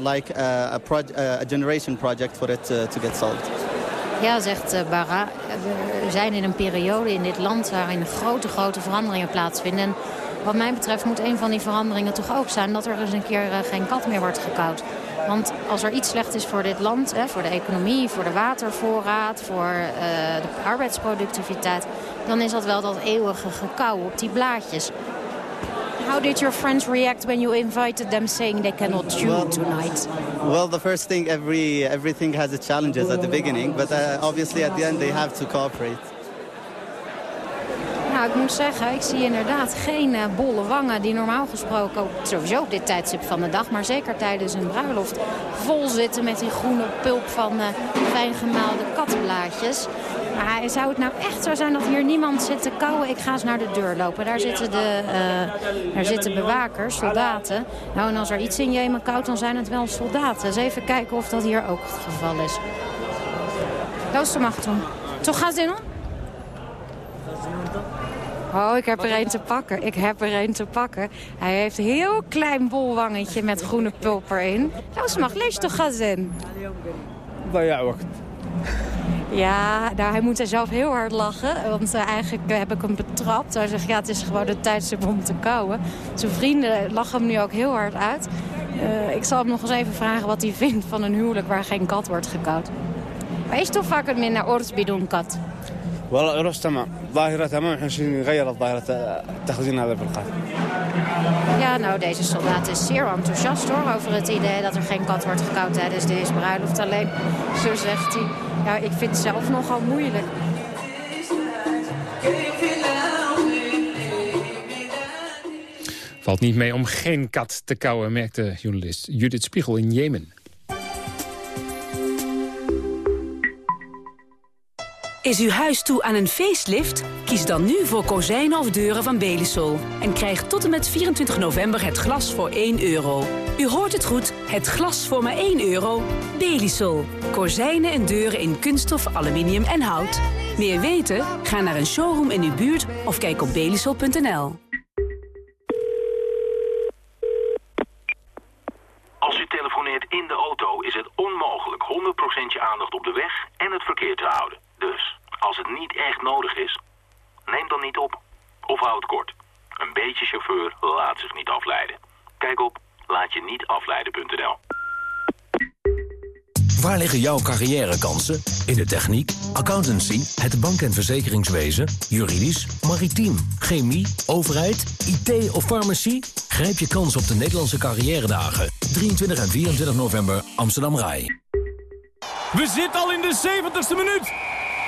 like a, a, a, generation project for it to get solved. Ja, zegt uh, Barra, we zijn in een periode in dit land waarin grote, grote veranderingen plaatsvinden. En wat mij betreft moet een van die veranderingen toch ook zijn dat er eens een keer uh, geen kat meer wordt gekauwd. Want als er iets slecht is voor dit land, voor de economie, voor de watervoorraad, voor uh, de arbeidsproductiviteit, dan is dat wel dat eeuwige gekauw op die blaadjes. How did your friends react when you invited them saying they cannot chew well, tonight? Well, the first thing, every everything has its challenges at the beginning, but uh, obviously at the end they have to cooperate. Nou, ik moet zeggen, ik zie inderdaad geen uh, bolle wangen die normaal gesproken, ook sowieso op dit tijdstip van de dag, maar zeker tijdens een bruiloft, vol zitten met die groene pulp van uh, fijn gemaalde kattenblaadjes. Maar zou het nou echt zo zijn dat hier niemand zit te kauwen? Ik ga eens naar de deur lopen. Daar zitten, de, uh, daar zitten bewakers, soldaten. Nou, en als er iets in Jemen koudt, dan zijn het wel soldaten. Dus even kijken of dat hier ook het geval is. Doen. Toch gaan ze Oh, ik heb er een te pakken. Ik heb er een te pakken. Hij heeft een heel klein bolwangetje met groene pulp erin. Luister mag, lees toch gazen. Ja, wacht. Ja, nou, hij moet er zelf heel hard lachen. Want uh, eigenlijk uh, heb ik hem betrapt. Hij zegt, ja, het is gewoon de tijdstip om te kauwen. Zijn vrienden lachen hem nu ook heel hard uit. Uh, ik zal hem nog eens even vragen wat hij vindt van een huwelijk waar geen kat wordt gekauwd. ايش توفاك من عرس بدون kat? والله العرس تمام ظاهرة تمام احنا نغير ظاهرة التخزين هذا في القات Ja, nou, deze soldaat is zeer enthousiast hoor, over het idee dat er geen kat wordt gekauwd tijdens deze bruiloft. Alleen, zo zegt hij, ja, ik vind het zelf nogal moeilijk. Valt niet mee om geen kat te kauwen, merkte journalist Judith Spiegel in Jemen. Is uw huis toe aan een facelift? Kies dan nu voor kozijnen of deuren van Belisol. En krijg tot en met 24 november het glas voor 1 euro. U hoort het goed, het glas voor maar 1 euro. Belisol. Kozijnen en deuren in kunststof, aluminium en hout. Meer weten? Ga naar een showroom in uw buurt of kijk op belisol.nl. Als u telefoneert in de auto is het onmogelijk 100% je aandacht op de weg en het verkeer te houden. Dus, als het niet echt nodig is, neem dan niet op. Of houd het kort. fietse chauffeur laat zich niet afleiden. Kijk op laatje-niet-afleiden.nl. Waar liggen jouw carrièrekansen? In de techniek, accountancy, het bank- en verzekeringswezen, juridisch, maritiem, chemie, overheid, IT of farmacie? Grijp je kans op de Nederlandse carrière 23 en 24 november Amsterdam Rai. We zitten al in de 70ste minuut.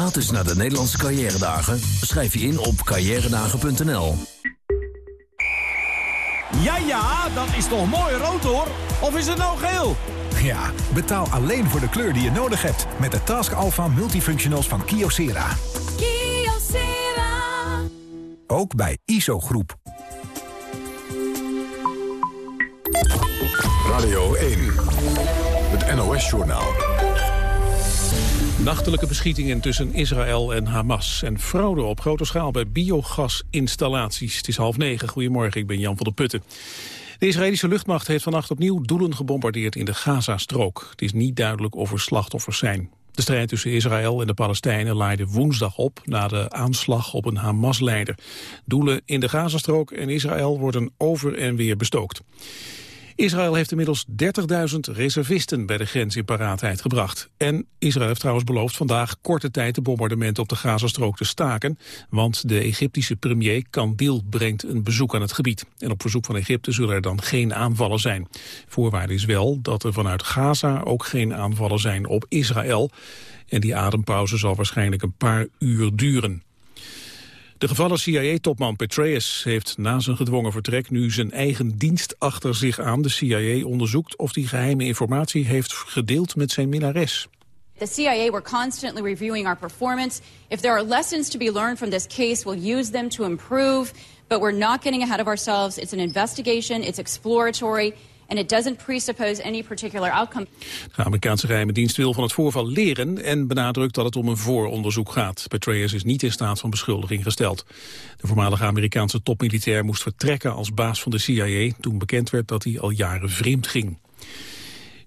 Gratis naar de Nederlandse carrière dagen. Schrijf je in op carrièredagen.nl. Ja, ja, dat is toch mooi rood hoor? Of is het nou geel? Ja, betaal alleen voor de kleur die je nodig hebt met de Task Alpha Multifunctionals van Kyocera. Kyocera. Ook bij ISO Groep. Radio 1, het NOS-journaal. Nachtelijke beschietingen tussen Israël en Hamas. En fraude op grote schaal bij biogasinstallaties. Het is half negen. Goedemorgen, ik ben Jan van der Putten. De Israëlische luchtmacht heeft vannacht opnieuw doelen gebombardeerd in de Gazastrook. Het is niet duidelijk of er slachtoffers zijn. De strijd tussen Israël en de Palestijnen laaide woensdag op... na de aanslag op een Hamas-leider. Doelen in de Gazastrook en Israël worden over en weer bestookt. Israël heeft inmiddels 30.000 reservisten bij de grens in paraatheid gebracht. En Israël heeft trouwens beloofd vandaag korte tijd de bombardementen op de Gazastrook te staken. Want de Egyptische premier Kandil brengt een bezoek aan het gebied. En op verzoek van Egypte zullen er dan geen aanvallen zijn. Voorwaarde is wel dat er vanuit Gaza ook geen aanvallen zijn op Israël. En die adempauze zal waarschijnlijk een paar uur duren. De gevallen CIA-topman Petraeus heeft na zijn gedwongen vertrek nu zijn eigen dienst achter zich aan. De CIA onderzoekt of hij geheime informatie heeft gedeeld met zijn minnares. The CIA, we're constantly reviewing our performance. If there are lessons to be learned from this case, we'll use them to improve. But we're not getting ahead of ourselves. It's an investigation, it's exploratory, and it doesn't presuppose any particular outcome. De Amerikaanse geheime dienst wil van het voorval leren en benadrukt dat het om een vooronderzoek gaat. Petraeus is niet in staat van beschuldiging gesteld. De voormalige Amerikaanse topmilitair moest vertrekken als baas van de CIA toen bekend werd dat hij al jaren vreemd ging.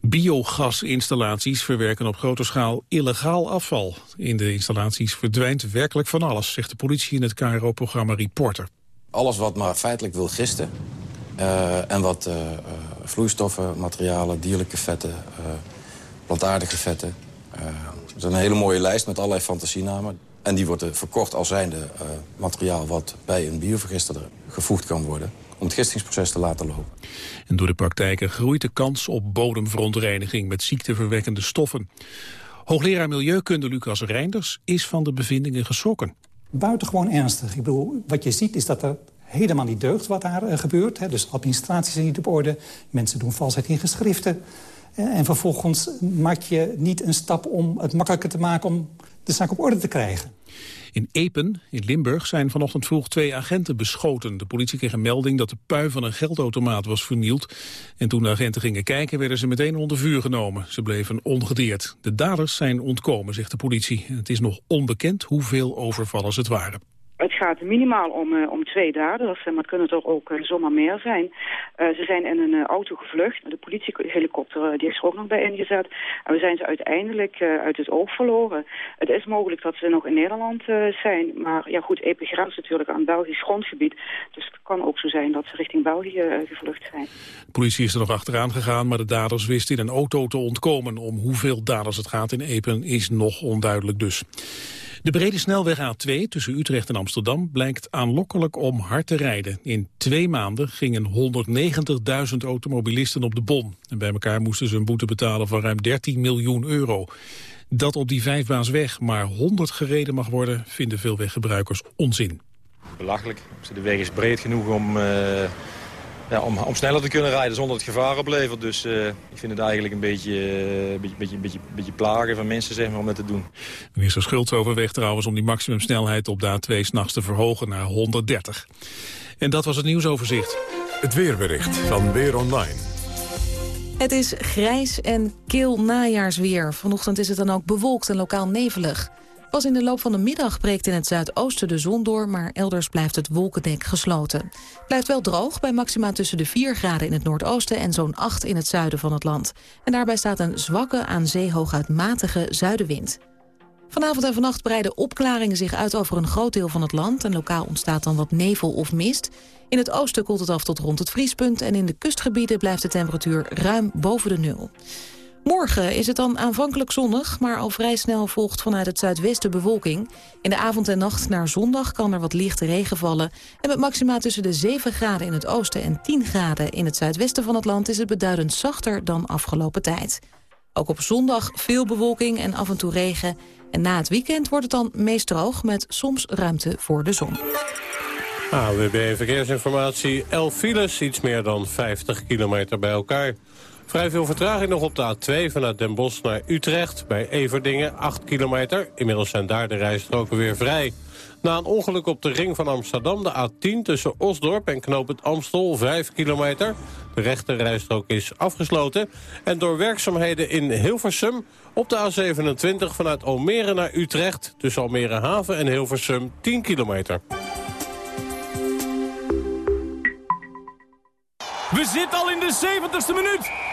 Biogasinstallaties verwerken op grote schaal illegaal afval. In de installaties verdwijnt werkelijk van alles, zegt de politie in het KRO-programma Reporter. Alles wat maar feitelijk wil gisten uh, en wat uh, uh, vloeistoffen, materialen, dierlijke vetten, plantaardige vetten. er is een hele mooie lijst met allerlei fantasienamen. En die wordt verkocht als zijnde materiaal wat bij een biovergister gevoegd kan worden om het gistingsproces te laten lopen. En door de praktijken groeit de kans op bodemverontreiniging met ziekteverwekkende stoffen. Hoogleraar Milieukunde Lucas Reinders is van de bevindingen geschrokken. Buitengewoon ernstig. Ik bedoel, wat je ziet is dat er helemaal niet deugt wat daar uh, gebeurt. Hè. Dus administratie is niet op orde. Mensen doen valsheid in geschriften. Uh, en vervolgens maak je niet een stap om het makkelijker te maken... om de zaak op orde te krijgen. In Epen, in Limburg, zijn vanochtend vroeg twee agenten beschoten. De politie kreeg een melding dat de pui van een geldautomaat was vernield. En toen de agenten gingen kijken, werden ze meteen onder vuur genomen. Ze bleven ongedeerd. De daders zijn ontkomen, zegt de politie. Het is nog onbekend hoeveel overvallers het waren. Het gaat minimaal om, uh, om twee daders, maar het kunnen er ook uh, zomaar meer zijn. Ze zijn in een auto gevlucht. De politiehelikopter die is er ook nog bij ingezet. En we zijn ze uiteindelijk uit het oog verloren. Het is mogelijk dat ze nog in Nederland zijn. Maar ja goed, Epe grenst natuurlijk aan Belgisch grondgebied. Dus het kan ook zo zijn dat ze richting België gevlucht zijn. De politie is er nog achteraan gegaan, maar de daders wisten in een auto te ontkomen. Om hoeveel daders het gaat in Epen is nog onduidelijk dus. De brede snelweg A2 tussen Utrecht en Amsterdam blijkt aanlokkelijk om hard te rijden. In twee maanden gingen 190.000 automobilisten op de bon. En bij elkaar moesten ze een boete betalen van ruim 13 miljoen euro. Dat op die vijfbaansweg maar 100 gereden mag worden, vinden veel weggebruikers onzin. Belachelijk. De weg is breed genoeg om... Uh ja, om, om, sneller te kunnen rijden zonder het gevaar oplevert. Dus uh, ik vind het eigenlijk een beetje, uh, beetje, beetje, beetje, beetje plagen van mensen zeg maar, om dat te doen. Minister Schultz overweegt trouwens om die maximumsnelheid op de A2 s'nachts te verhogen naar 130. En dat was het nieuwsoverzicht. Het weerbericht van Weer Online. Het is grijs en kil najaarsweer. Vanochtend is het dan ook bewolkt en lokaal nevelig. Pas in de loop van de middag breekt in het zuidoosten de zon door... maar elders blijft het wolkendek gesloten. Het blijft wel droog bij maxima tussen de 4 graden in het noordoosten... en zo'n 8 in het zuiden van het land. En daarbij staat een zwakke aan zee hooguit matige zuidenwind. Vanavond en vannacht breiden opklaringen zich uit over een groot deel van het land... en lokaal ontstaat dan wat nevel of mist. In het oosten koelt het af tot rond het vriespunt... en in de kustgebieden blijft de temperatuur ruim boven de nul. Morgen is het dan aanvankelijk zonnig, maar al vrij snel volgt vanuit het zuidwesten bewolking. In de avond en nacht naar zondag kan er wat lichte regen vallen. En met maxima tussen de 7 graden in het oosten en 10 graden in het zuidwesten van het land... is het beduidend zachter dan afgelopen tijd. Ook op zondag veel bewolking en af en toe regen. En na het weekend wordt het dan meest droog met soms ruimte voor de zon. AWB Verkeersinformatie, 11 files, iets meer dan 50 kilometer bij elkaar. Vrij veel vertraging nog op de A2 vanuit Den Bosch naar Utrecht. Bij Everdingen, 8 kilometer. Inmiddels zijn daar de rijstroken weer vrij. Na een ongeluk op de ring van Amsterdam, de A10 tussen Osdorp en Knoop Amstel, 5 kilometer. De rechte rijstrook is afgesloten. En door werkzaamheden in Hilversum op de A27 vanuit Almere naar Utrecht... tussen Almere Haven en Hilversum, 10 kilometer. We zitten al in de 70ste minuut.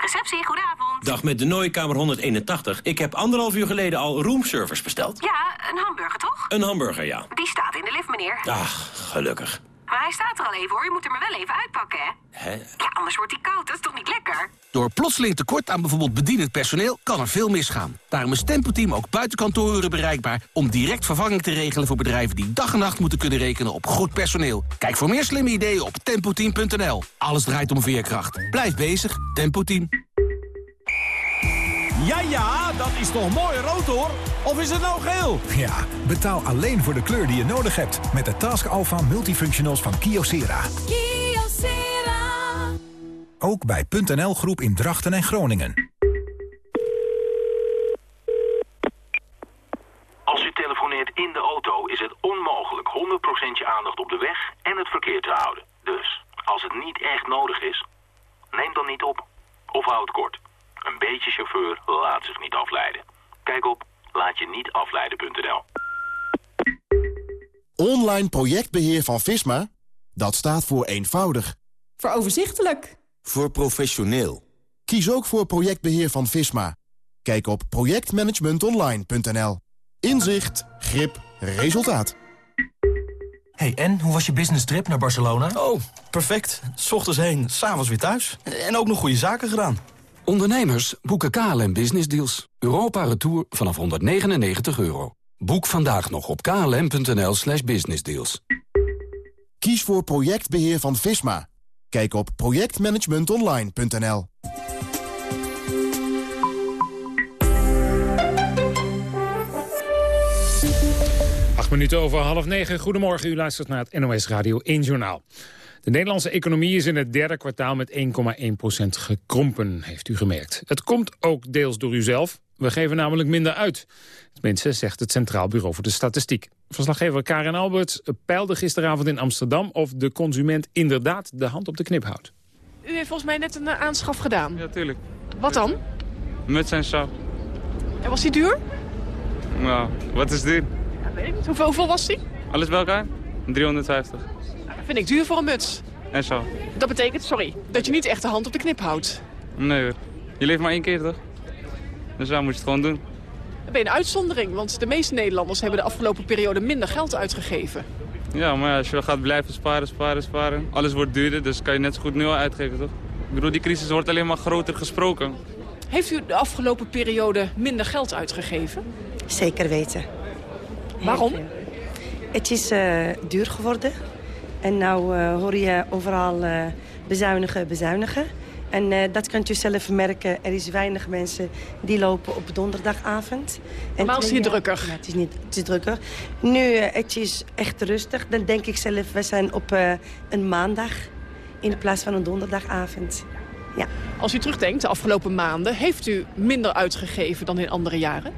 Receptie, goedenavond. Dag met de Nooikamer 181. Ik heb anderhalf uur geleden al roomservice besteld. Ja, een hamburger toch? Een hamburger, ja. Die staat in de lift, meneer. Ach, gelukkig. Maar hij staat er al even hoor, je moet hem er wel even uitpakken, hè? Hè? Ja, anders wordt hij koud, dat is toch niet lekker? Door plotseling tekort aan bijvoorbeeld bedienend personeel kan er veel misgaan. Daarom is Tempo Team ook buiten kantooruren bereikbaar... om direct vervanging te regelen voor bedrijven die dag en nacht moeten kunnen rekenen op goed personeel. Kijk voor meer slimme ideeën op tempoteam.nl. Alles draait om veerkracht. Blijf bezig, Tempo Team. Ja, ja, dat is toch mooi rood hoor? Of is het nou geel? Ja, betaal alleen voor de kleur die je nodig hebt. Met de Task Alpha Multifunctionals van Kyocera. Kyocera. Ook bij .nl Groep in Drachten en Groningen. Als u telefoneert in de auto is het onmogelijk 100% je aandacht op de weg en het verkeer te houden. Dus, als het niet echt nodig is, neem dan niet op. Of houd het kort. Een beetje chauffeur laat zich niet afleiden. Kijk op laatje-niet-afleiden.nl. Online projectbeheer van Visma? Dat staat voor eenvoudig. Voor overzichtelijk. Voor professioneel. Kies ook voor projectbeheer van Visma. Kijk op projectmanagementonline.nl. Inzicht, grip, resultaat. Hey, en hoe was je business trip naar Barcelona? Oh, perfect. S ochtends heen, s'avonds weer thuis. En ook nog goede zaken gedaan. Ondernemers boeken KLM Business Deals. Europa Retour vanaf 199 euro. Boek vandaag nog op klm.nl slash businessdeals. Kies voor projectbeheer van Visma. Kijk op projectmanagementonline.nl. Acht minuten over half negen. Goedemorgen, u luistert naar het NOS Radio 1 Journaal. De Nederlandse economie is in het derde kwartaal met 1,1% gekrompen, heeft u gemerkt. Het komt ook deels door uzelf. We geven namelijk minder uit. Tenminste, zegt het Centraal Bureau voor de Statistiek. Verslaggever Karen Alberts peilde gisteravond in Amsterdam... of de consument inderdaad de hand op de knip houdt. U heeft volgens mij net een eh, aanschaf gedaan. Ja, tuurlijk. Wat dan? Muts en zo. En was die duur? Nou, wat is duur? Ja, weet ik niet. Hoeveel, hoeveel was die? Alles bij elkaar? 350. Vind ik duur voor een muts. En zo. Dat betekent, sorry, dat je niet echt de hand op de knip houdt. Nee hoor. Je leeft maar één keer toch? Dus daar moet je het gewoon doen. Dan ben je een uitzondering, want de meeste Nederlanders hebben de afgelopen periode minder geld uitgegeven. Ja, maar als je gaat blijven sparen, sparen, sparen. Alles wordt duurder, dus kan je net zo goed nu al uitgeven toch? Ik bedoel, die crisis wordt alleen maar groter gesproken. Heeft u de afgelopen periode minder geld uitgegeven? Zeker weten. Waarom? Het is eh, duur geworden. En nou eh, hoor je overal eh, bezuinigen, bezuinigen. En eh, dat kunt u zelf merken. Er is weinig mensen die lopen op donderdagavond. Normaal is het hier drukker. Ja, het is, niet, het is drukker. Nu, eh, het is echt rustig. Dan denk ik zelf, we zijn op eh, een maandag in plaats van een donderdagavond. Ja. Als u terugdenkt, de afgelopen maanden... heeft u minder uitgegeven dan in andere jaren?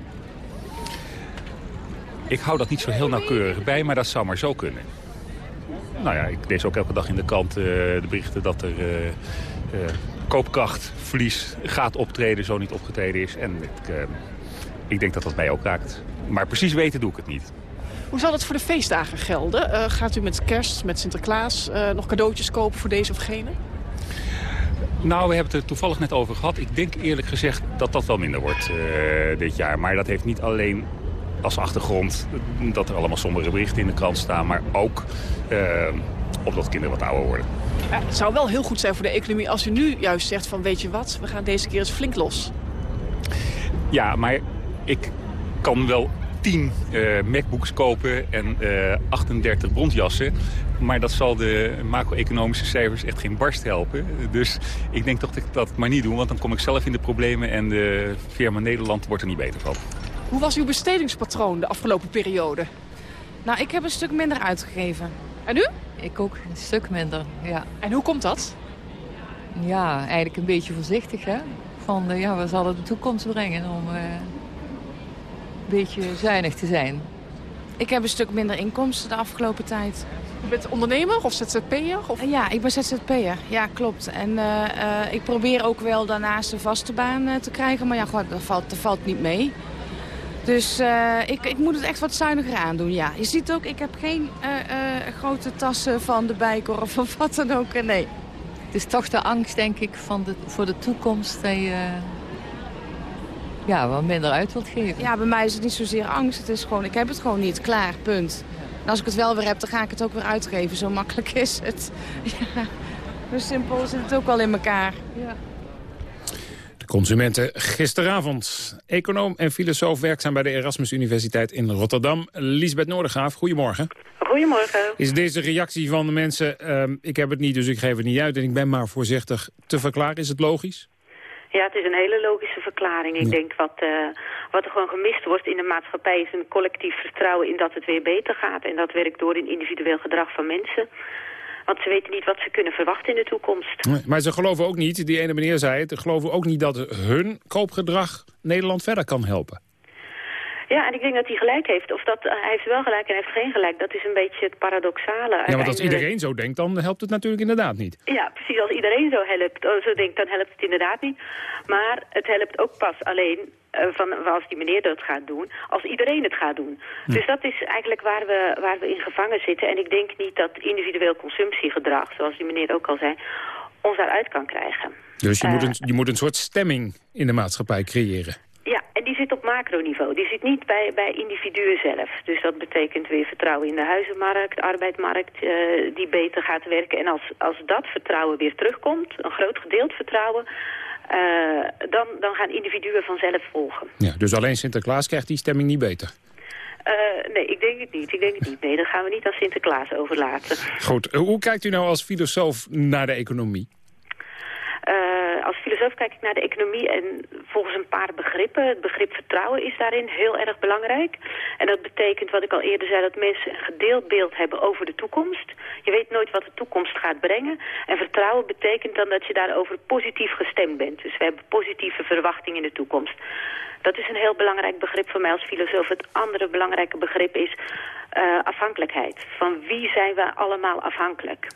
Ik hou dat niet zo heel nauwkeurig bij, maar dat zou maar zo kunnen. Nou ja, ik lees ook elke dag in de krant eh, de berichten dat er uh, uh, koopkrachtverlies gaat optreden, zo niet opgetreden is. En ik, ik denk dat dat mij ook raakt. Maar precies weten doe ik het niet. Hoe zal het voor de feestdagen gelden? gaat u met kerst, met Sinterklaas nog cadeautjes kopen voor deze of gene? Nou, we hebben het er toevallig net over gehad. Ik denk eerlijk gezegd dat dat wel minder wordt dit jaar. Maar dat heeft niet alleen als achtergrond dat er allemaal sombere berichten in de krant staan. Maar ook uh, omdat kinderen wat ouder worden. Het zou wel heel goed zijn voor de economie als u nu juist zegt van weet je wat, we gaan deze keer eens flink los. Ja, maar ik kan wel 10 uh, MacBooks kopen en uh, 38 bondjassen. Maar dat zal de macro-economische cijfers echt geen barst helpen. Dus ik denk dat ik dat maar niet doe, want dan kom ik zelf in de problemen... en de firma Nederland wordt er niet beter van. Hoe was uw bestedingspatroon de afgelopen periode? Nou, ik heb een stuk minder uitgegeven. En u? Ik ook een stuk minder, ja. En hoe komt dat? Ja, eigenlijk een beetje voorzichtig, hè. Van, uh, ja, we zal het de toekomst brengen om uh, een beetje zuinig te zijn. Ik heb een stuk minder inkomsten de afgelopen tijd. U bent ondernemer of ZZP'er? Of? Ja, ik ben ZZP'er. Ja, klopt. En uh, ik probeer ook wel daarnaast een vaste baan te krijgen. Maar ja, goed, dat, valt, dat valt niet mee. Dus uh, ik, ik moet het echt wat zuiniger aandoen, ja. Je ziet ook, ik heb geen uh, uh, grote tassen van de Bijkorf of wat dan ook, nee. Het is toch de angst, denk ik, van de, voor de toekomst... dat je ja, wat minder uit wilt geven. Ja, bij mij is het niet zozeer angst. Het is gewoon, ik heb het gewoon niet, klaar, punt. En als ik het wel weer heb, dan ga ik het ook weer uitgeven. Zo makkelijk is het. Ja, zo simpel zit het ook al in elkaar. Ja. Consumenten gisteravond. Econoom en filosoof werkzaam bij de Erasmus Universiteit in Rotterdam. Lisbeth Noordegraaf, goedemorgen. Goedemorgen. Is deze reactie van de mensen, uh, ik heb het niet, dus ik geef het niet uit... en ik ben maar voorzichtig te verklaren, is het logisch? Ja, het is een hele logische verklaring. Ik ja. denk wat, uh, wat er gewoon gemist wordt in de maatschappij... is een collectief vertrouwen in dat het weer beter gaat. En dat werkt door in individueel gedrag van mensen... Want ze weten niet wat ze kunnen verwachten in de toekomst. Maar ze geloven ook niet, die ene meneer zei het... ze geloven ook niet dat hun koopgedrag Nederland verder kan helpen. Ja, en ik denk dat hij gelijk heeft. Of dat, hij heeft wel gelijk en hij heeft geen gelijk. Dat is een beetje het paradoxale. Ja, want als iedereen zo denkt, dan helpt het natuurlijk inderdaad niet. Ja, precies. Als iedereen zo, helpt, zo denkt, dan helpt het inderdaad niet. Maar het helpt ook pas alleen uh, van als die meneer dat gaat doen, als iedereen het gaat doen. Hm. Dus dat is eigenlijk waar we, waar we in gevangen zitten. En ik denk niet dat individueel consumptiegedrag, zoals die meneer ook al zei, ons daaruit kan krijgen. Dus je, uh, moet een, je moet een soort stemming in de maatschappij creëren. En die zit op macroniveau. Die zit niet bij, bij individuen zelf. Dus dat betekent weer vertrouwen in de huizenmarkt, arbeidsmarkt, uh, die beter gaat werken. En als, als dat vertrouwen weer terugkomt, een groot gedeeld vertrouwen... Uh, dan, dan gaan individuen vanzelf volgen. Ja, dus alleen Sinterklaas krijgt die stemming niet beter? Uh, nee, ik denk het niet. Ik denk het niet. Nee, dat gaan we niet aan Sinterklaas overlaten. Goed. Hoe kijkt u nou als filosoof naar de economie? Uh, filosoof kijk ik naar de economie en volgens een paar begrippen. Het begrip vertrouwen is daarin heel erg belangrijk. En dat betekent, wat ik al eerder zei, dat mensen een gedeeld beeld hebben over de toekomst. Je weet nooit wat de toekomst gaat brengen. En vertrouwen betekent dan dat je daarover positief gestemd bent. Dus we hebben positieve verwachtingen in de toekomst. Dat is een heel belangrijk begrip voor mij als filosoof. Het andere belangrijke begrip is uh, afhankelijkheid. Van wie zijn we allemaal afhankelijk?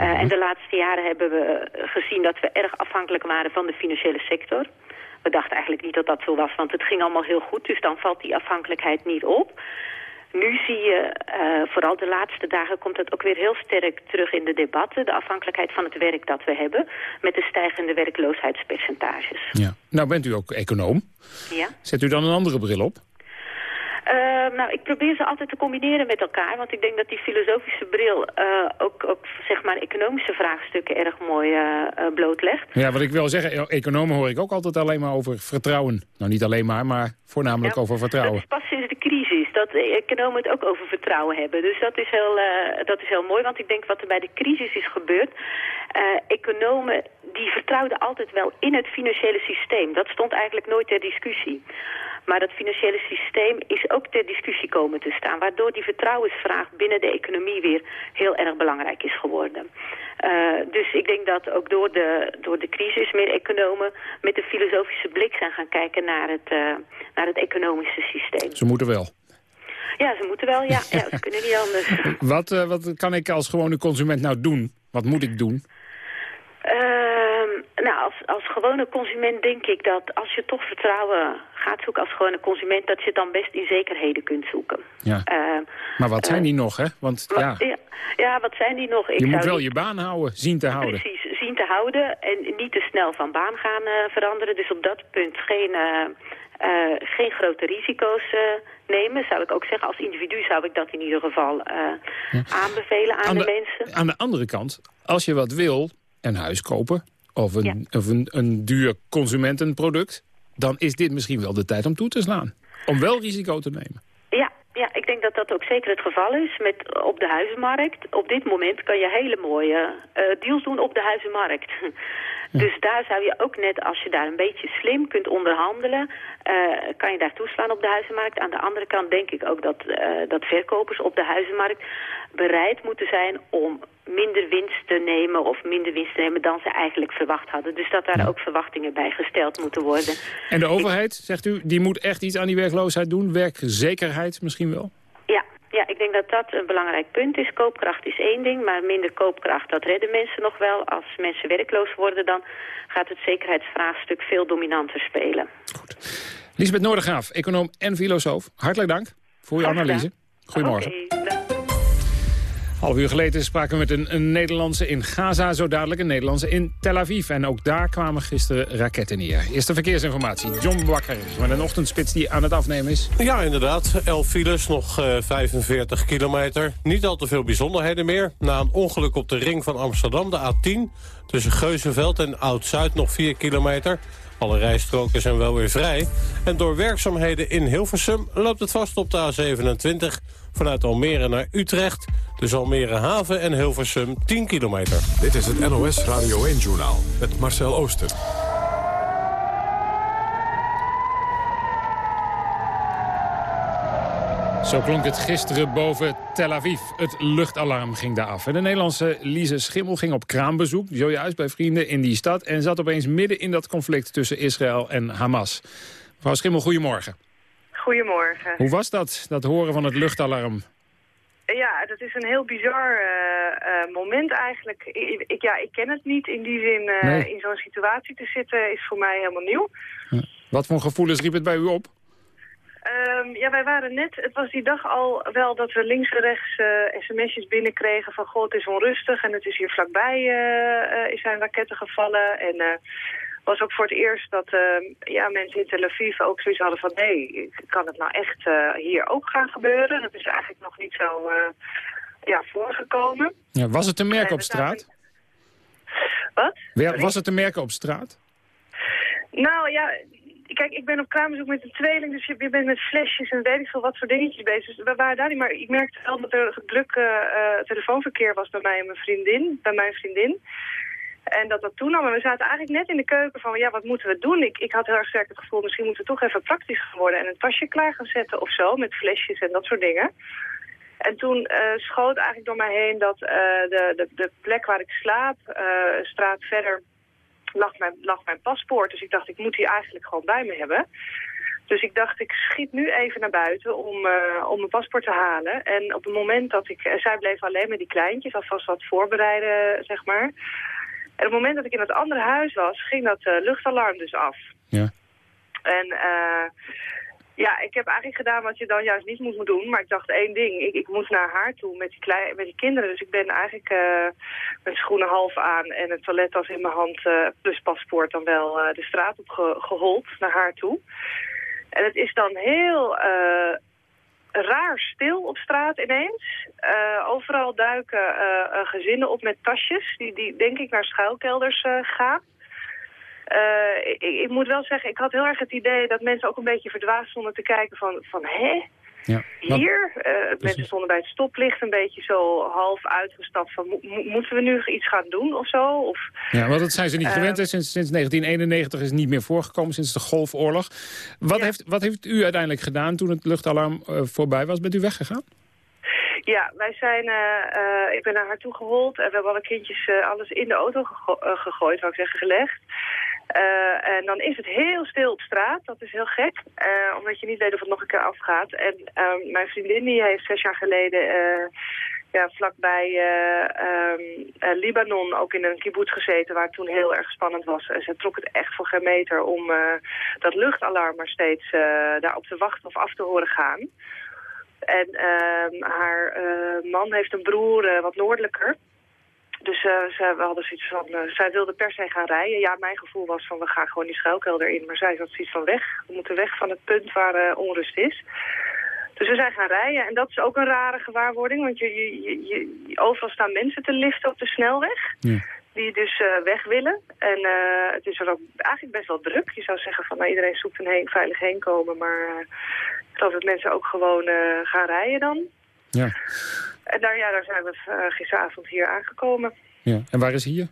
Uh, en de laatste jaren hebben we gezien dat we erg afhankelijk waren van de financiële sector. We dachten eigenlijk niet dat dat zo was, want het ging allemaal heel goed. Dus dan valt die afhankelijkheid niet op. Nu zie je, uh, vooral de laatste dagen komt het ook weer heel sterk terug in de debatten. De afhankelijkheid van het werk dat we hebben met de stijgende werkloosheidspercentages. Ja. Nou bent u ook econoom. Ja. Zet u dan een andere bril op? Uh, nou, ik probeer ze altijd te combineren met elkaar. Want ik denk dat die filosofische bril uh, ook, ook zeg maar economische vraagstukken erg mooi uh, blootlegt. Ja, wat ik wil zeggen, economen hoor ik ook altijd alleen maar over vertrouwen. Nou, niet alleen maar, maar voornamelijk ja, over vertrouwen. Dat is pas sinds de crisis. Dat economen het ook over vertrouwen hebben. Dus dat is heel, dat is heel mooi, want ik denk wat er bij de crisis is gebeurd... Economen die vertrouwden altijd wel in het financiële systeem. Dat stond eigenlijk nooit ter discussie. Maar dat financiële systeem is ook ter discussie komen te staan... waardoor die vertrouwensvraag binnen de economie weer heel erg belangrijk is geworden. Uh, dus ik denk dat ook door de, door de crisis meer economen met een filosofische blik zijn gaan kijken naar het, uh, naar het economische systeem. Ze moeten wel. Ja, ze moeten wel, ja. ja ze kunnen niet anders. wat, uh, wat kan ik als gewone consument nou doen? Wat moet ik doen? Nou, als, gewone consument denk ik dat als je toch vertrouwen gaat zoeken als gewone consument... dat je dan best in zekerheden kunt zoeken. Ja. Uh, maar wat zijn die nog, hè? Want, ja. ja. Ja, wat zijn die nog? Ik je moet wel je baan houden, zien te houden. Precies, zien te houden en niet te snel van baan gaan uh, veranderen. Dus op dat punt geen, geen grote risico's nemen, zou ik ook zeggen. Als individu zou ik dat in ieder geval ja. aanbevelen aan, aan de, de, mensen. Aan de andere kant, als je wat wil, een huis kopen of een, ja. of een, een duur consumentenproduct... dan is dit misschien wel de tijd om toe te slaan. Om wel risico te nemen. Ja, ja, ik denk dat dat ook zeker het geval is met, op de huizenmarkt. Op dit moment kan je hele mooie uh, deals doen op de huizenmarkt. Dus daar zou je ook net, als je daar een beetje slim kunt onderhandelen... Uh, kan je daar toeslaan op de huizenmarkt. Aan de andere kant denk ik ook dat, uh, dat verkopers op de huizenmarkt bereid moeten zijn om minder winst te nemen of minder winst te nemen dan ze eigenlijk verwacht hadden. Dus dat daar ook verwachtingen bij gesteld moeten worden. En de overheid, zegt u, die moet echt iets aan die werkloosheid doen? Werkzekerheid misschien wel? Ja, ja, ik denk dat dat een belangrijk punt is. Koopkracht is één ding, maar minder koopkracht, dat redden mensen nog wel. Als mensen werkloos worden, dan gaat het zekerheidsvraagstuk veel dominanter spelen. Goed. Lisbeth Noordergraaf, econoom en filosoof. Hartelijk dank voor uw analyse. Goedemorgen. Okay, Half uur geleden spraken we met een, een, Nederlandse in Gaza, zo dadelijk een Nederlandse in Tel Aviv. En ook daar kwamen gisteren raketten neer. Eerste verkeersinformatie, John Bakker, met een ochtendspits die aan het afnemen is. Ja, inderdaad. 11 files, nog uh, 45 kilometer. Niet al te veel bijzonderheden meer. Na een ongeluk op de ring van Amsterdam, de A10... tussen Geuzenveld en Oud-Zuid nog 4 kilometer... Alle rijstroken zijn wel weer vrij. En door werkzaamheden in Hilversum loopt het vast op de A27... vanuit Almere naar Utrecht. Dus Almere Haven en Hilversum 10 kilometer. Dit is het NOS Radio 1-journaal met Marcel Ooster. Zo klonk het gisteren boven Tel Aviv. Het luchtalarm ging daar af. En de Nederlandse Lise Schimmel ging op kraambezoek, zojuist bij vrienden in die stad... en zat opeens midden in dat conflict tussen Israël en Hamas. Mevrouw Schimmel, goedemorgen. Goedemorgen. Hoe was dat, dat horen van het luchtalarm? Ja, dat is een heel bizar uh, uh, moment eigenlijk. Ik, ik, ja, ik ken het niet in die zin. Uh, nee. In zo'n situatie te zitten is voor mij helemaal nieuw. Wat voor gevoelens riep het bij u op? Um, ja, wij waren net, het was die dag al wel dat we links en rechts uh, sms'jes binnenkregen van god, het is onrustig en het is hier vlakbij uh, uh, zijn raketten gevallen. En was ook voor het eerst dat ja, mensen in Tel Aviv ook zoiets hadden van nee, kan het nou echt hier ook gaan gebeuren? Dat is eigenlijk nog niet zo ja, voorgekomen. Ja, was het te merken op straat? Wat? Was het te merken op straat? Nou ja, kijk, ik ben op kraambezoek met een tweeling, dus je, bent met flesjes en weet ik veel wat voor dingetjes bezig. Dus we waren daar niet, maar ik merkte wel dat er druk uh, telefoonverkeer was bij mij en mijn vriendin, bij mijn vriendin. En dat dat toenam. En we zaten eigenlijk net in de keuken van, ja, wat moeten we doen? Ik, ik had heel erg sterk het gevoel, misschien moeten we toch even praktisch worden en een tasje klaar gaan zetten of zo, met flesjes en dat soort dingen. En toen uh, schoot eigenlijk door mij heen dat uh, de, de, de plek waar ik slaap, uh, straat verder lag mijn, lag mijn paspoort. Dus ik dacht, ik moet die eigenlijk gewoon bij me hebben. Dus ik dacht, ik schiet nu even naar buiten om, uh, om mijn paspoort te halen. En op het moment dat ik... Uh, zij bleef alleen met die kleintjes, alvast wat voorbereiden, zeg maar. En op het moment dat ik in het andere huis was, ging dat uh, luchtalarm dus af. Ja. En... Ja, ik heb eigenlijk gedaan wat je dan juist niet moet doen. Maar ik dacht één ding. Ik, ik moest naar haar toe met die, klei, met die kinderen. Dus ik ben eigenlijk uh, met schoenen half aan en een toilettas in mijn hand... Uh, plus paspoort dan wel uh, de straat op ge, gehold naar haar toe. En het is dan heel raar stil op straat ineens. overal duiken gezinnen op met tasjes. Die, die denk ik naar schuilkelders gaan. Uh, ik, ik, moet wel zeggen, ik had heel erg het idee dat mensen ook een beetje verdwaasd stonden te kijken van, van hè? Ja. Hier, uh, mensen stonden bij het stoplicht een beetje zo half uitgestapt van... Mo moeten we nu iets gaan doen of zo? Of, ja, want dat zijn ze niet uh, gewend. Sinds, sinds 1991 is het niet meer voorgekomen, sinds de Golfoorlog. Wat, ja. heeft, wat heeft u uiteindelijk gedaan toen het luchtalarm voorbij was? Bent u weggegaan? Ja, wij zijn, uh, ik ben naar haar toe gehold en we hebben alle kindjes uh, alles in de auto gego gegooid, zou ik zeggen, gelegd. Uh, en dan is het heel stil op straat, dat is heel gek, omdat je niet weet of het nog een keer afgaat. En ehm, mijn vriendin die heeft zes jaar geleden ja, vlakbij um, Libanon ook in een kibbutz gezeten, waar het toen heel erg spannend was. En ze trok het echt voor geen meter om dat luchtalarm maar steeds daarop te wachten of af te horen gaan. En uh, haar man heeft een broer wat noordelijker. Dus uh, ze, we hadden zoiets van, zij wilde per se gaan rijden. Ja, mijn gevoel was van, we gaan gewoon die schuilkelder in. Maar zij had zoiets van, weg. We moeten weg van het punt waar onrust is. Dus we zijn gaan rijden. En dat is ook een rare gewaarwording. Want je, je, je, je overal staan mensen te liften op de snelweg. Ja. Die dus weg willen. En het is er ook eigenlijk best wel druk. Je zou zeggen van, nou, iedereen zoekt een heen, veilig heen komen. Maar ik geloof dat mensen ook gewoon gaan rijden dan. Ja. En daar, ja, daar zijn we uh, gisteravond hier aangekomen. Ja. En waar is hier?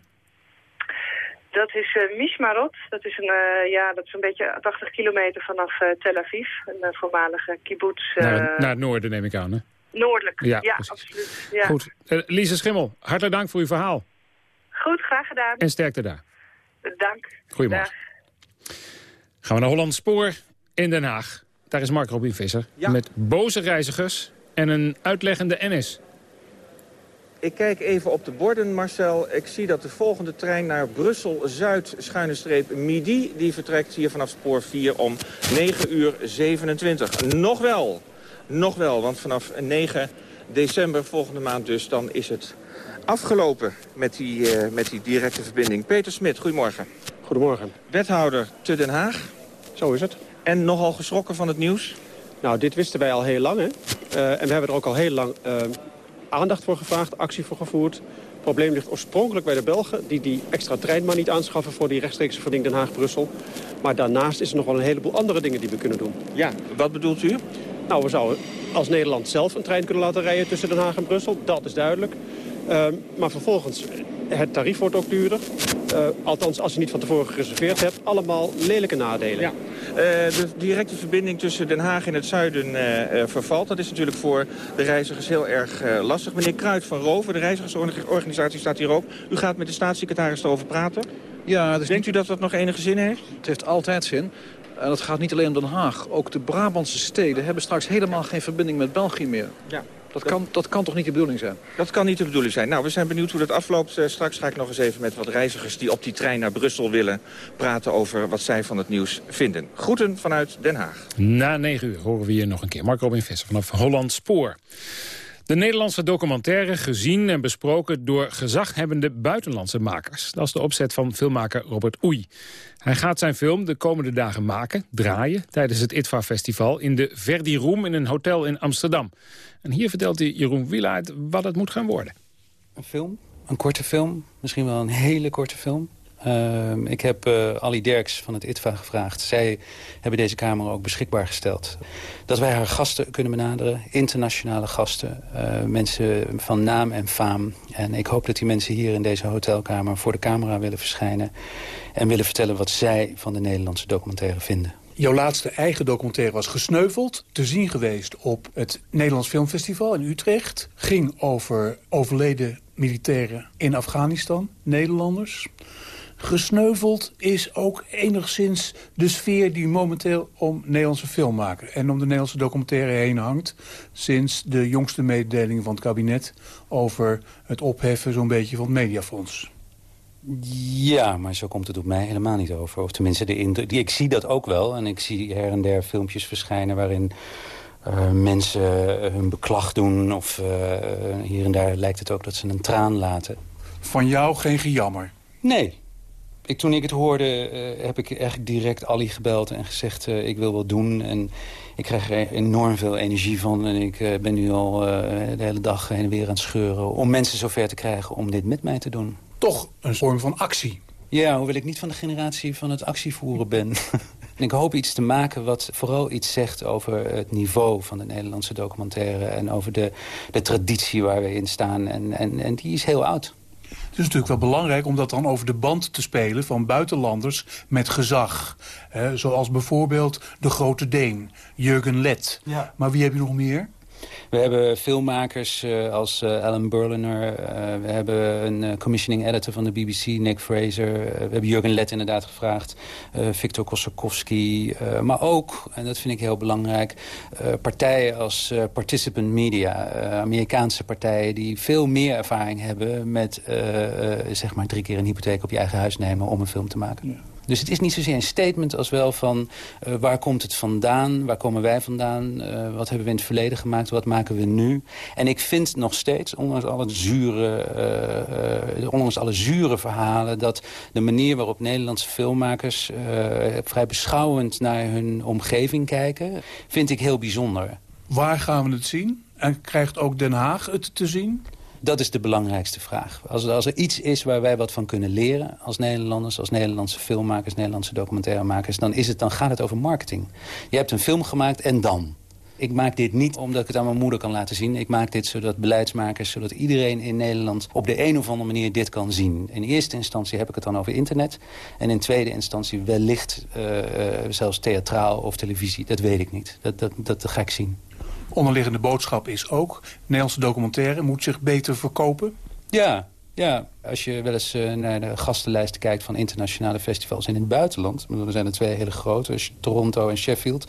Dat is uh, Mishmarot. Dat is, een, ja, dat is een beetje 80 kilometer vanaf Tel Aviv. Een voormalige kibbutz. Naar, naar, het noorden neem ik aan, hè? Noordelijk, ja, ja absoluut. Ja. Goed. Lise Schimmel, hartelijk dank voor uw verhaal. Goed, graag gedaan. En sterkte daar. Dank. Goedemorgen. Dag. Gaan we naar Holland Spoor in Den Haag. Daar is Mark Robin Visser ja. met boze reizigers en een uitleggende NS. Ik kijk even op de borden, Marcel. Ik zie dat de volgende trein naar Brussel-Zuid, schuine streep Midi... die vertrekt hier vanaf spoor 4 om 9 uur 27. Nog wel, nog wel, want vanaf 9 december volgende maand dus... dan is het afgelopen met die, uh, met die directe verbinding. Peter Smit, goedemorgen. Goedemorgen. Wethouder te Den Haag. Zo is het. En nogal geschrokken van het nieuws? Nou, dit wisten wij al heel lang. Hè? Uh, en we hebben er ook al heel lang uh, aandacht voor gevraagd, actie voor gevoerd. Het probleem ligt oorspronkelijk bij de Belgen... die die extra trein maar niet aanschaffen voor die rechtstreekse verbinding Den Haag-Brussel. Maar daarnaast is er nog wel een heleboel andere dingen die we kunnen doen. Ja, wat bedoelt u? Nou, we zouden als Nederland zelf een trein kunnen laten rijden tussen Den Haag en Brussel. Dat is duidelijk. Uh, maar vervolgens, het tarief wordt ook duurder. Uh, althans, als je niet van tevoren gereserveerd hebt. Allemaal lelijke nadelen. Ja. Uh, de directe verbinding tussen Den Haag en het zuiden uh, vervalt. Dat is natuurlijk voor de reizigers heel erg lastig. Meneer Kruid van Rover, de reizigersorganisatie, staat hier ook. U gaat met de staatssecretaris erover praten. Ja, dus Denkt u dat dat nog enige zin heeft? Het heeft altijd zin. En dat gaat niet alleen om Den Haag. Ook de Brabantse steden hebben straks helemaal geen verbinding met België meer. Ja. Dat kan, dat kan toch niet de bedoeling zijn? Dat kan niet de bedoeling zijn. Nou, we zijn benieuwd hoe dat afloopt. Uh, straks ga ik nog eens even met wat reizigers die op die trein naar Brussel willen... praten over wat zij van het nieuws vinden. Groeten vanuit Den Haag. Na negen uur horen we hier nog een keer. Mark Robin Visser vanaf Holland Spoor. De Nederlandse documentaire gezien en besproken door gezaghebbende buitenlandse makers. Dat is de opzet van filmmaker Robert Oei. Hij gaat zijn film de komende dagen maken, draaien... tijdens het ITVA-festival in de Verdi Room in een hotel in Amsterdam. En hier vertelt hij Jeroen Wielaert wat het moet gaan worden. Een film, een korte film, misschien wel een hele korte film. Uh, ik heb uh, Ali Derks van het ITVA gevraagd. Zij hebben deze camera ook beschikbaar gesteld. Dat wij haar gasten kunnen benaderen, internationale gasten. Uh, mensen van naam en faam. En ik hoop dat die mensen hier in deze hotelkamer voor de camera willen verschijnen. En willen vertellen wat zij van de Nederlandse documentaire vinden. Jouw laatste eigen documentaire was gesneuveld. Te zien geweest op het Nederlands Filmfestival in Utrecht. Ging over overleden militairen in Afghanistan, Nederlanders. Gesneuveld is ook enigszins de sfeer die momenteel om Nederlandse film maken... en om de Nederlandse documentaire heen hangt... sinds de jongste mededeling van het kabinet... over het opheffen zo'n beetje van het mediafonds. Ja, maar zo komt het op mij helemaal niet over. Of tenminste, de indruk, ik zie dat ook wel. En ik zie her en der filmpjes verschijnen waarin... Uh, mensen hun beklag doen. Of uh, hier en daar lijkt het ook dat ze een traan laten. Van jou geen gejammer? Nee. Ik, toen ik het hoorde, uh, heb ik eigenlijk direct Ali gebeld en gezegd... ik wil wat doen. En ik krijg er enorm veel energie van. En ik ben nu al de hele dag heen en weer aan het scheuren... om mensen zover te krijgen om dit met mij te doen. Toch een vorm van actie. Ja, hoewel ik niet van de generatie van het actievoeren ben. En ik hoop iets te maken wat vooral iets zegt over het niveau van de Nederlandse documentaire... en over de, de traditie waar we in staan. En, en, en die is heel oud. Het is natuurlijk wel belangrijk om dat dan over de band te spelen... van buitenlanders met gezag. zoals bijvoorbeeld de grote Deen, Jurgen Let. Ja. Maar wie heb je nog meer? We hebben filmmakers uh, als uh, Alan Berliner. Uh, we hebben een commissioning editor van de BBC, Nick Fraser. we hebben Jurgen Let inderdaad gevraagd. Victor Kosakowski. maar ook, en dat vind ik heel belangrijk... partijen als Participant Media. Amerikaanse partijen die veel meer ervaring hebben... met zeg maar drie keer een hypotheek op je eigen huis nemen om een film te maken. Dus het is niet zozeer een statement als wel van uh, waar komt het vandaan? Waar komen wij vandaan? Uh, wat hebben we in het verleden gemaakt? Wat maken we nu? En ik vind nog steeds, ondanks alle zure, uh, ondanks alle zure verhalen... dat de manier waarop Nederlandse filmmakers vrij beschouwend naar hun omgeving kijken... vind ik heel bijzonder. Waar gaan we het zien? En krijgt ook Den Haag het te zien? Dat is de belangrijkste vraag. Als, als er iets is waar wij wat van kunnen leren als Nederlanders... als Nederlandse filmmakers, Nederlandse documentairemakers... dan, is het, dan gaat het over marketing. Je hebt een film gemaakt en dan... Ik maak dit niet omdat ik het aan mijn moeder kan laten zien. Ik maak dit zodat beleidsmakers, zodat iedereen in Nederland... op de een of andere manier dit kan zien. In eerste instantie heb ik het dan over internet. En in tweede instantie wellicht uh, zelfs theatraal of televisie. Dat weet ik niet. Dat, dat, dat ga ik zien onderliggende boodschap is ook... Nederlandse documentaire moet zich beter verkopen? Ja, ja, als je wel eens uh, naar de gastenlijsten kijkt van internationale festivals in het buitenland... er zijn er twee hele grote, Toronto en Sheffield...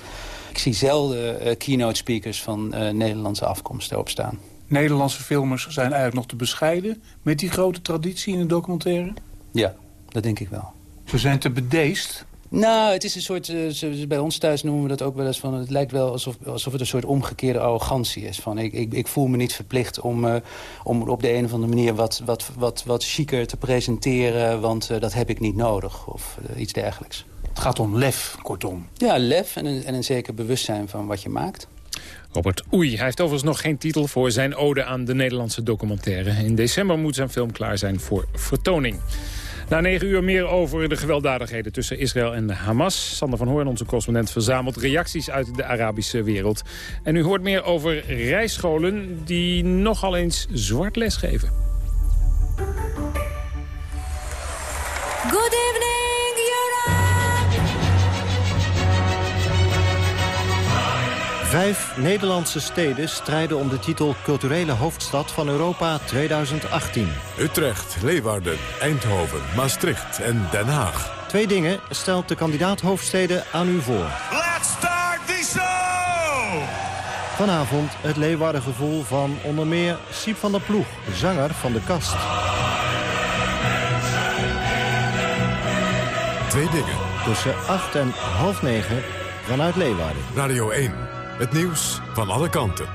ik zie zelden uh, keynote speakers van uh, Nederlandse afkomst erop staan. Nederlandse filmers zijn eigenlijk nog te bescheiden... met die grote traditie in de documentaire? Ja, dat denk ik wel. Ze zijn te bedeesd? Nou, het is een soort... Uh, bij ons thuis noemen we dat ook wel eens van... het lijkt wel alsof, alsof het een soort omgekeerde arrogantie is. Van, ik, ik, ik voel me niet verplicht om, uh, om op de een of andere manier... wat, wat, wat, wat chiquer te presenteren, want uh, dat heb ik niet nodig. Of iets dergelijks. Het gaat om lef, kortom. Ja, lef en een, en een zeker bewustzijn van wat je maakt. Robert Oei. Hij heeft overigens nog geen titel voor zijn ode aan de Nederlandse documentaire. In december moet zijn film klaar zijn voor vertoning. Na negen uur meer over de gewelddadigheden tussen Israël en Hamas. Sander van Hoorn, onze correspondent, verzamelt reacties uit de Arabische wereld. En u hoort meer over rijscholen die nogal eens zwart lesgeven. Good evening, Vijf Nederlandse steden strijden om de titel culturele hoofdstad van Europa 2018. Utrecht, Leeuwarden, Eindhoven, Maastricht en Den Haag. Twee dingen stelt de kandidaat hoofdsteden aan u voor. Let's start the show! Vanavond het Leeuwarden gevoel van onder meer Siep van der Ploeg, zanger van de kast. Twee dingen. Tussen 8 en half negen vanuit Leeuwarden. Radio 1. Het nieuws van alle kanten.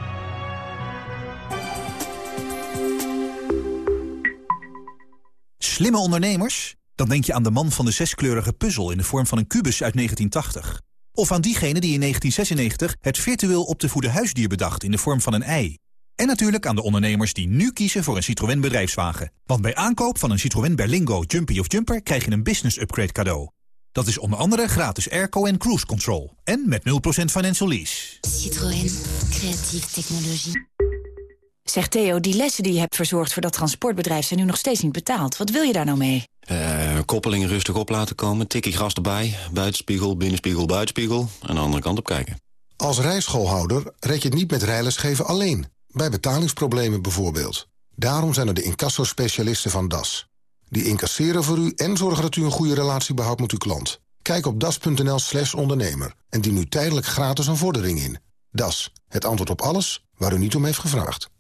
Slimme ondernemers? Dan denk je aan de man van de zeskleurige puzzel in de vorm van een kubus uit 1980. Of aan diegene die in 1996 het virtueel op te voeden huisdier bedacht in de vorm van een ei. En natuurlijk aan de ondernemers die nu kiezen voor een Citroën bedrijfswagen. Want bij aankoop van een Citroën Berlingo, Jumpy of Jumper krijg je een business upgrade cadeau. Dat is onder andere gratis airco en cruise control. En met 0% financial lease. Citroën. Creatieve technologie. Zeg Theo, die lessen die je hebt verzorgd voor dat transportbedrijf... zijn nu nog steeds niet betaald. Wat wil je daar nou mee? Uh, koppelingen rustig op laten komen, tikkie gras erbij... buitenspiegel, binnenspiegel, buitenspiegel... en de andere kant op kijken. Als rijschoolhouder red je het niet met rijlesgeven alleen. Bij betalingsproblemen bijvoorbeeld. Daarom zijn er de incassospecialisten van DAS. Die incasseren voor u en zorgen dat u een goede relatie behoudt met uw klant. Kijk op das.nl slash ondernemer en dien nu tijdelijk gratis een vordering in. Das, het antwoord op alles waar u niet om heeft gevraagd.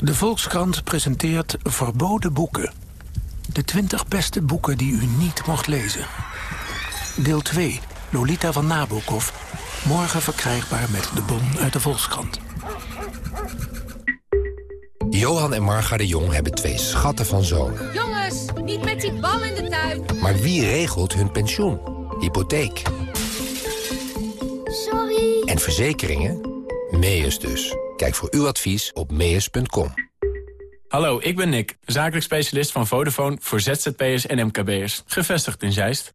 De Volkskrant presenteert Verboden Boeken. De 20 beste boeken die u niet mocht lezen. Deel 2, Lolita van Nabokov. Morgen verkrijgbaar met de bon uit de Volkskrant. Johan en Marga de Jong hebben twee schatten van zonen. Jongens, niet met die bal in de tuin. Maar wie regelt hun pensioen? Hypotheek. Sorry. En verzekeringen? Meus dus. Kijk voor uw advies op meus.com. Hallo, ik ben Nick, zakelijk specialist van Vodafone voor ZZP'ers en MKB'ers. Gevestigd in Zeist.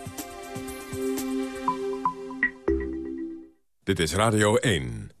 Dit is Radio 1.